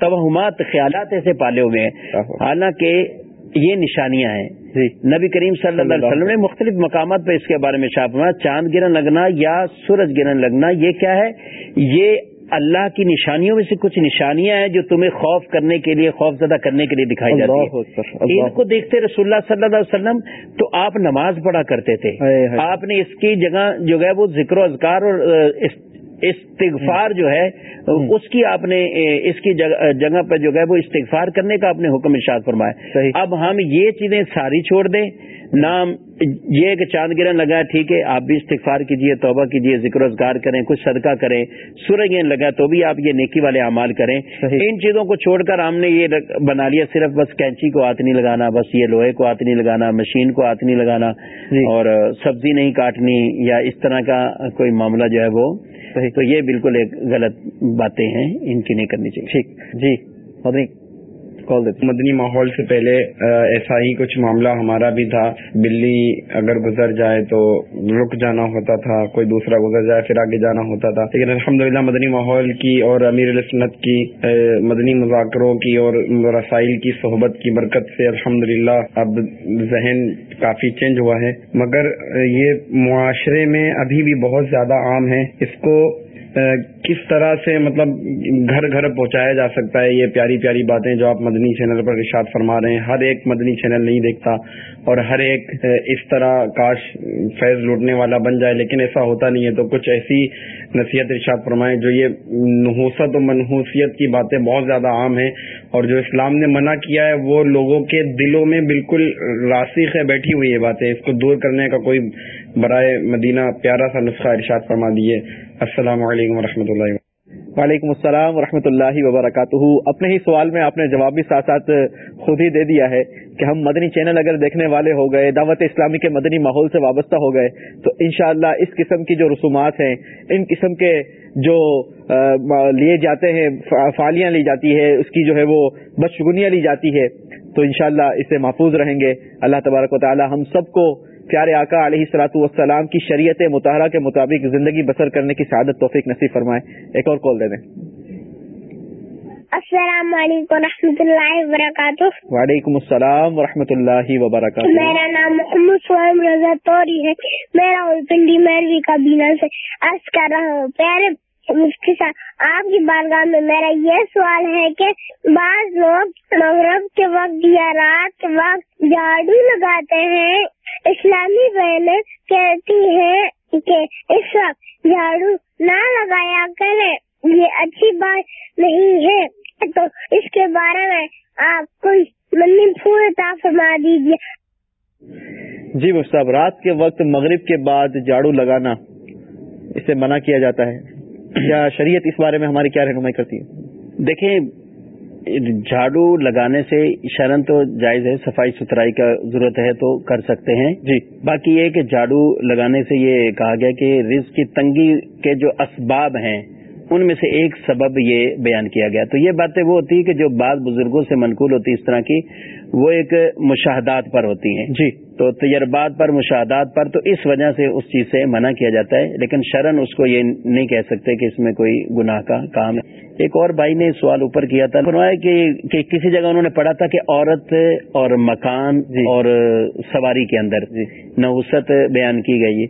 توہمات خیالات ایسے پالے ہوئے ہیں۔ حالانکہ یہ نشانیاں ہیں۔ جی۔ نبی کریم صلی اللہ علیہ وسلم نے مختلف مقامات پہ اس کے بارے میں چھاپا چاند گرن لگنا یا سورج گرن لگنا یہ کیا ہے؟ یہ اللہ کی نشانیوں میں سے کچھ نشانیاں ہیں جو تمہیں خوف کرنے کے لیے خوف زدہ کرنے کے لیے دکھائی جاتی ہیں۔ ان کو دیکھتے رسول اللہ صلی اللہ علیہ وسلم تو آپ نماز پڑھا کرتے تھے۔ آپ نے اس کی جگہ جو ہے وہ ذکر و اذکار اور استغفار جو ہے اس کی آپ نے اس کی جگہ پہ جو ہے وہ استغفار کرنے کا آپ نے حکم ارشاد فرمایا۔ اب ہم یہ چیزیں ساری چھوڑ دیں۔ نام یہ کہ چاند گرن لگا ٹھیک ہے آپ بھی استغفار کیجیے توبہ کیجیے ذکر روزگار کریں کچھ صدقہ کریں سورج گرن لگا تو بھی آپ یہ نیکی والے اعمال کریں۔ ان چیزوں کو چھوڑ کر ہم نے یہ بنا لیا صرف بس کینچی کو ہاتھ نہیں لگانا بس یہ لوہے کو ہاتھ نہیں لگانا مشین کو ہاتھ نہیں لگانا۔ جی۔ اور سبزی نہیں کاٹنی یا اس طرح کا کوئی معاملہ جو ہے وہ تو یہ بالکل ایک غلط باتیں ہیں ان کی نہیں کرنی چاہیے۔ ٹھیک۔ جی۔ مدنی ماحول سے پہلے ایسا ہی کچھ معاملہ ہمارا بھی تھا۔ بلی اگر گزر جائے تو رک جانا ہوتا تھا، کوئی دوسرا گزر جائے پھر آگے جانا ہوتا تھا۔ لیکن الحمدللہ مدنی ماحول کی اور امیر السنت کی مدنی مذاکروں کی اور رسائل کی صحبت کی برکت سے الحمدللہ اب ذہن کافی چینج ہوا ہے۔ مگر یہ معاشرے میں ابھی بھی بہت زیادہ عام ہے۔ اس کو کس طرح سے مطلب گھر گھر پہنچایا جا سکتا ہے؟ یہ پیاری پیاری باتیں جو آپ مدنی چینل پر ارشاد فرما رہے ہیں، ہر ایک مدنی چینل نہیں دیکھتا اور ہر ایک اس طرح کاش فیض لوٹنے والا بن جائے، لیکن ایسا ہوتا نہیں ہے۔ تو کچھ ایسی نصیحت ارشاد فرمائیں جو یہ نحوست و منحوسیت کی باتیں بہت زیادہ عام ہیں اور جو اسلام نے منع کیا ہے، وہ لوگوں کے دلوں میں بالکل راسخ ہے بیٹھی ہوئی یہ باتیں۔ اس کو دور کرنے کا کوئی برائے مدینہ پیارا سا نسخہ ارشاد فرما دیے السلام علیکم و رحمۃ اللہ وعلیکم السلام و اللہ وبرکاتہ۔ اپنے ہی سوال میں آپ نے جواب بھی ساتھ ساتھ خود ہی دے دیا ہے کہ ہم مدنی چینل اگر دیکھنے والے ہو گئے، دعوت اسلامی کے مدنی ماحول سے وابستہ ہو گئے، تو انشاءاللہ اس قسم کی جو رسومات ہیں، ان قسم کے جو لیے جاتے ہیں فالیاں لی جاتی ہے، اس کی جو ہے وہ بدشگنیاں لی جاتی ہے، تو انشاءاللہ اس سے محفوظ رہیں گے۔ اللہ تبارک و تعالی ہم سب کو پیارے آقا علیہ سلاۃ والسلام کی شریعت مطالعہ کے مطابق زندگی بسر کرنے کی سعادت توفیق نصیب فرمائے۔ ایک اور کال دے دیں۔ السلام علیکم و رحمۃ اللہ وبرکاتہ۔ وعلیکم السلام و رحمۃ اللہ وبرکاتہ۔ میرا نام محمد سوئم رضا توری ہے۔ میرا پنڈی میروی کا بینا سے عرض کر رہا ہوں۔ پیارے مفتی صاحب آپ کی بارگاہ میں میرا یہ سوال ہے کہ بعض لوگ مغرب کے وقت یا رات کے وقت جھاڑو لگاتے ہیں۔ اسلامی بہنیں کہتی ہیں کہ اس وقت جھاڑو نہ لگایا کریں، یہ اچھی بات نہیں ہے۔ تو اس کے بارے میں آپ کو مندر پھول فرما دیجیے جی مشتاق رات کے وقت مغرب کے بعد جھاڑو لگانا، اسے منع کیا جاتا ہے۔ یا شریعت اس بارے میں ہماری کیا رہنمائی کرتی ہے؟ دیکھیں جھاڑو لگانے سے شرن تو جائز ہے صفائی ستھرائی کا ضرورت ہے تو کر سکتے ہیں۔ جی۔ باقی یہ کہ جھاڑو لگانے سے یہ کہا گیا کہ رزق کی تنگی کے جو اسباب ہیں ان میں سے ایک سبب یہ بیان کیا گیا۔ تو یہ باتیں وہ ہوتی ہیں کہ جو بعض بزرگوں سے منقول ہوتی اس طرح کی۔ وہ ایک مشاہدات پر ہوتی ہیں۔ جی۔ تو تجربات پر مشاہدات پر تو اس وجہ سے اس چیز سے منع کیا جاتا ہے۔ لیکن شرن اس کو یہ نہیں کہہ سکتے کہ اس میں کوئی گناہ کا کام ہے۔ ایک اور بھائی نے سوال اوپر کیا تھا فرمایا کہ, کہ کسی جگہ انہوں نے پڑھا تھا کہ عورت اور مکان جی۔ اور سواری کے اندر جی۔ نوسط بیان کی گئی۔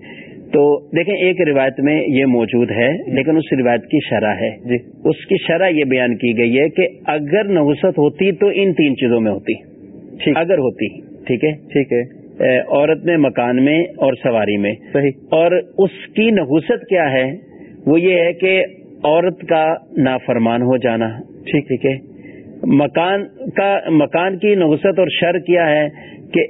تو دیکھیں ایک روایت میں یہ موجود ہے لیکن اس روایت کی شرح ہے۔ جی۔ اس کی شرح یہ بیان کی گئی ہے کہ اگر نوسط ہوتی تو ان تین چیزوں میں ہوتی۔ اگر ہوتی. ٹھیک ہے. ٹھیک ہے. عورت میں مکان میں اور سواری میں. صحیح. اور اس کی نحوست کیا ہے؟ وہ یہ ہے کہ عورت کا نافرمان ہو جانا. ٹھیک. ٹھیک ہے. مکان کا مکان کی نحوست اور شر کیا ہے کہ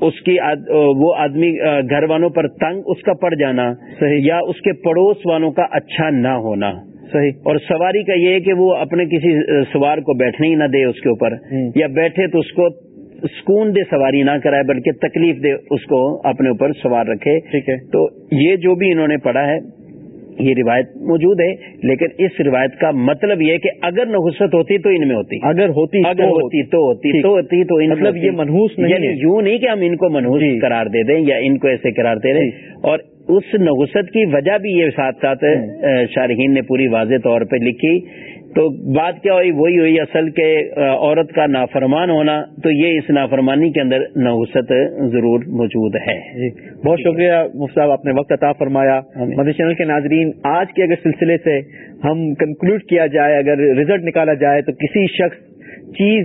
اس کی آد, وہ آدمی گھر والوں پر تنگ اس کا پڑ جانا صحیح. یا اس کے پڑوس والوں کا اچھا نہ ہونا. صحیح. اور سواری کا یہ ہے کہ وہ اپنے کسی سوار کو بیٹھنے ہی نہ دے اس کے اوپر۔ یا بیٹھے تو اس کو سکون دے سواری نہ کرائے بلکہ تکلیف دے اس کو اپنے اوپر سوار رکھے ٹھیک ہے تو یہ جو بھی انہوں نے پڑھا ہے یہ روایت موجود ہے لیکن اس روایت کا مطلب یہ ہے کہ اگر نحوست ہوتی تو ان میں ہوتی اگر ہوتی اگر ہوتی تو ہوتی۔ تو ہوتی تو ان مطلب۔ یہ منحوس نہیں یعنی یوں نہیں کہ ہم ان کو منحوس جی۔ قرار دے دیں یا ان کو ایسے قرار دے دیں جی۔ اور اس نحوست کی وجہ بھی یہ ساتھ ساتھ شارحین نے پوری واضح طور پہ لکھی تو بات کیا ہوئی؟ وہی ہوئی اصل کے اے، عورت کا نافرمان ہونا تو یہ اس نافرمانی کے اندر نحوست ضرور موجود ہے۔ جی بہت شکریہ مفت صاحب آپ نے وقت عطا فرمایا۔ مدنی چینل کے ناظرین آج کے اگر سلسلے سے ہم کنکلوڈ کیا جائے اگر ریزلٹ نکالا جائے تو کسی شخص چیز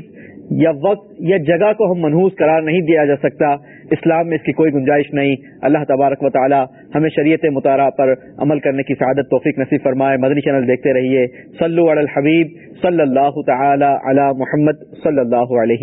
یا وقت یا جگہ کو ہم منحوس قرار نہیں دیا جا سکتا، اسلام میں اس کی کوئی گنجائش نہیں۔ اللہ تبارک و تعالی ہمیں شریعت مطالعہ پر عمل کرنے کی سعادت، توفیق نصیب فرمائے۔ مدنی چینل دیکھتے رہیے۔ صلو علی الحبیب صلی اللہ تعالی علی محمد صلی اللہ علیہ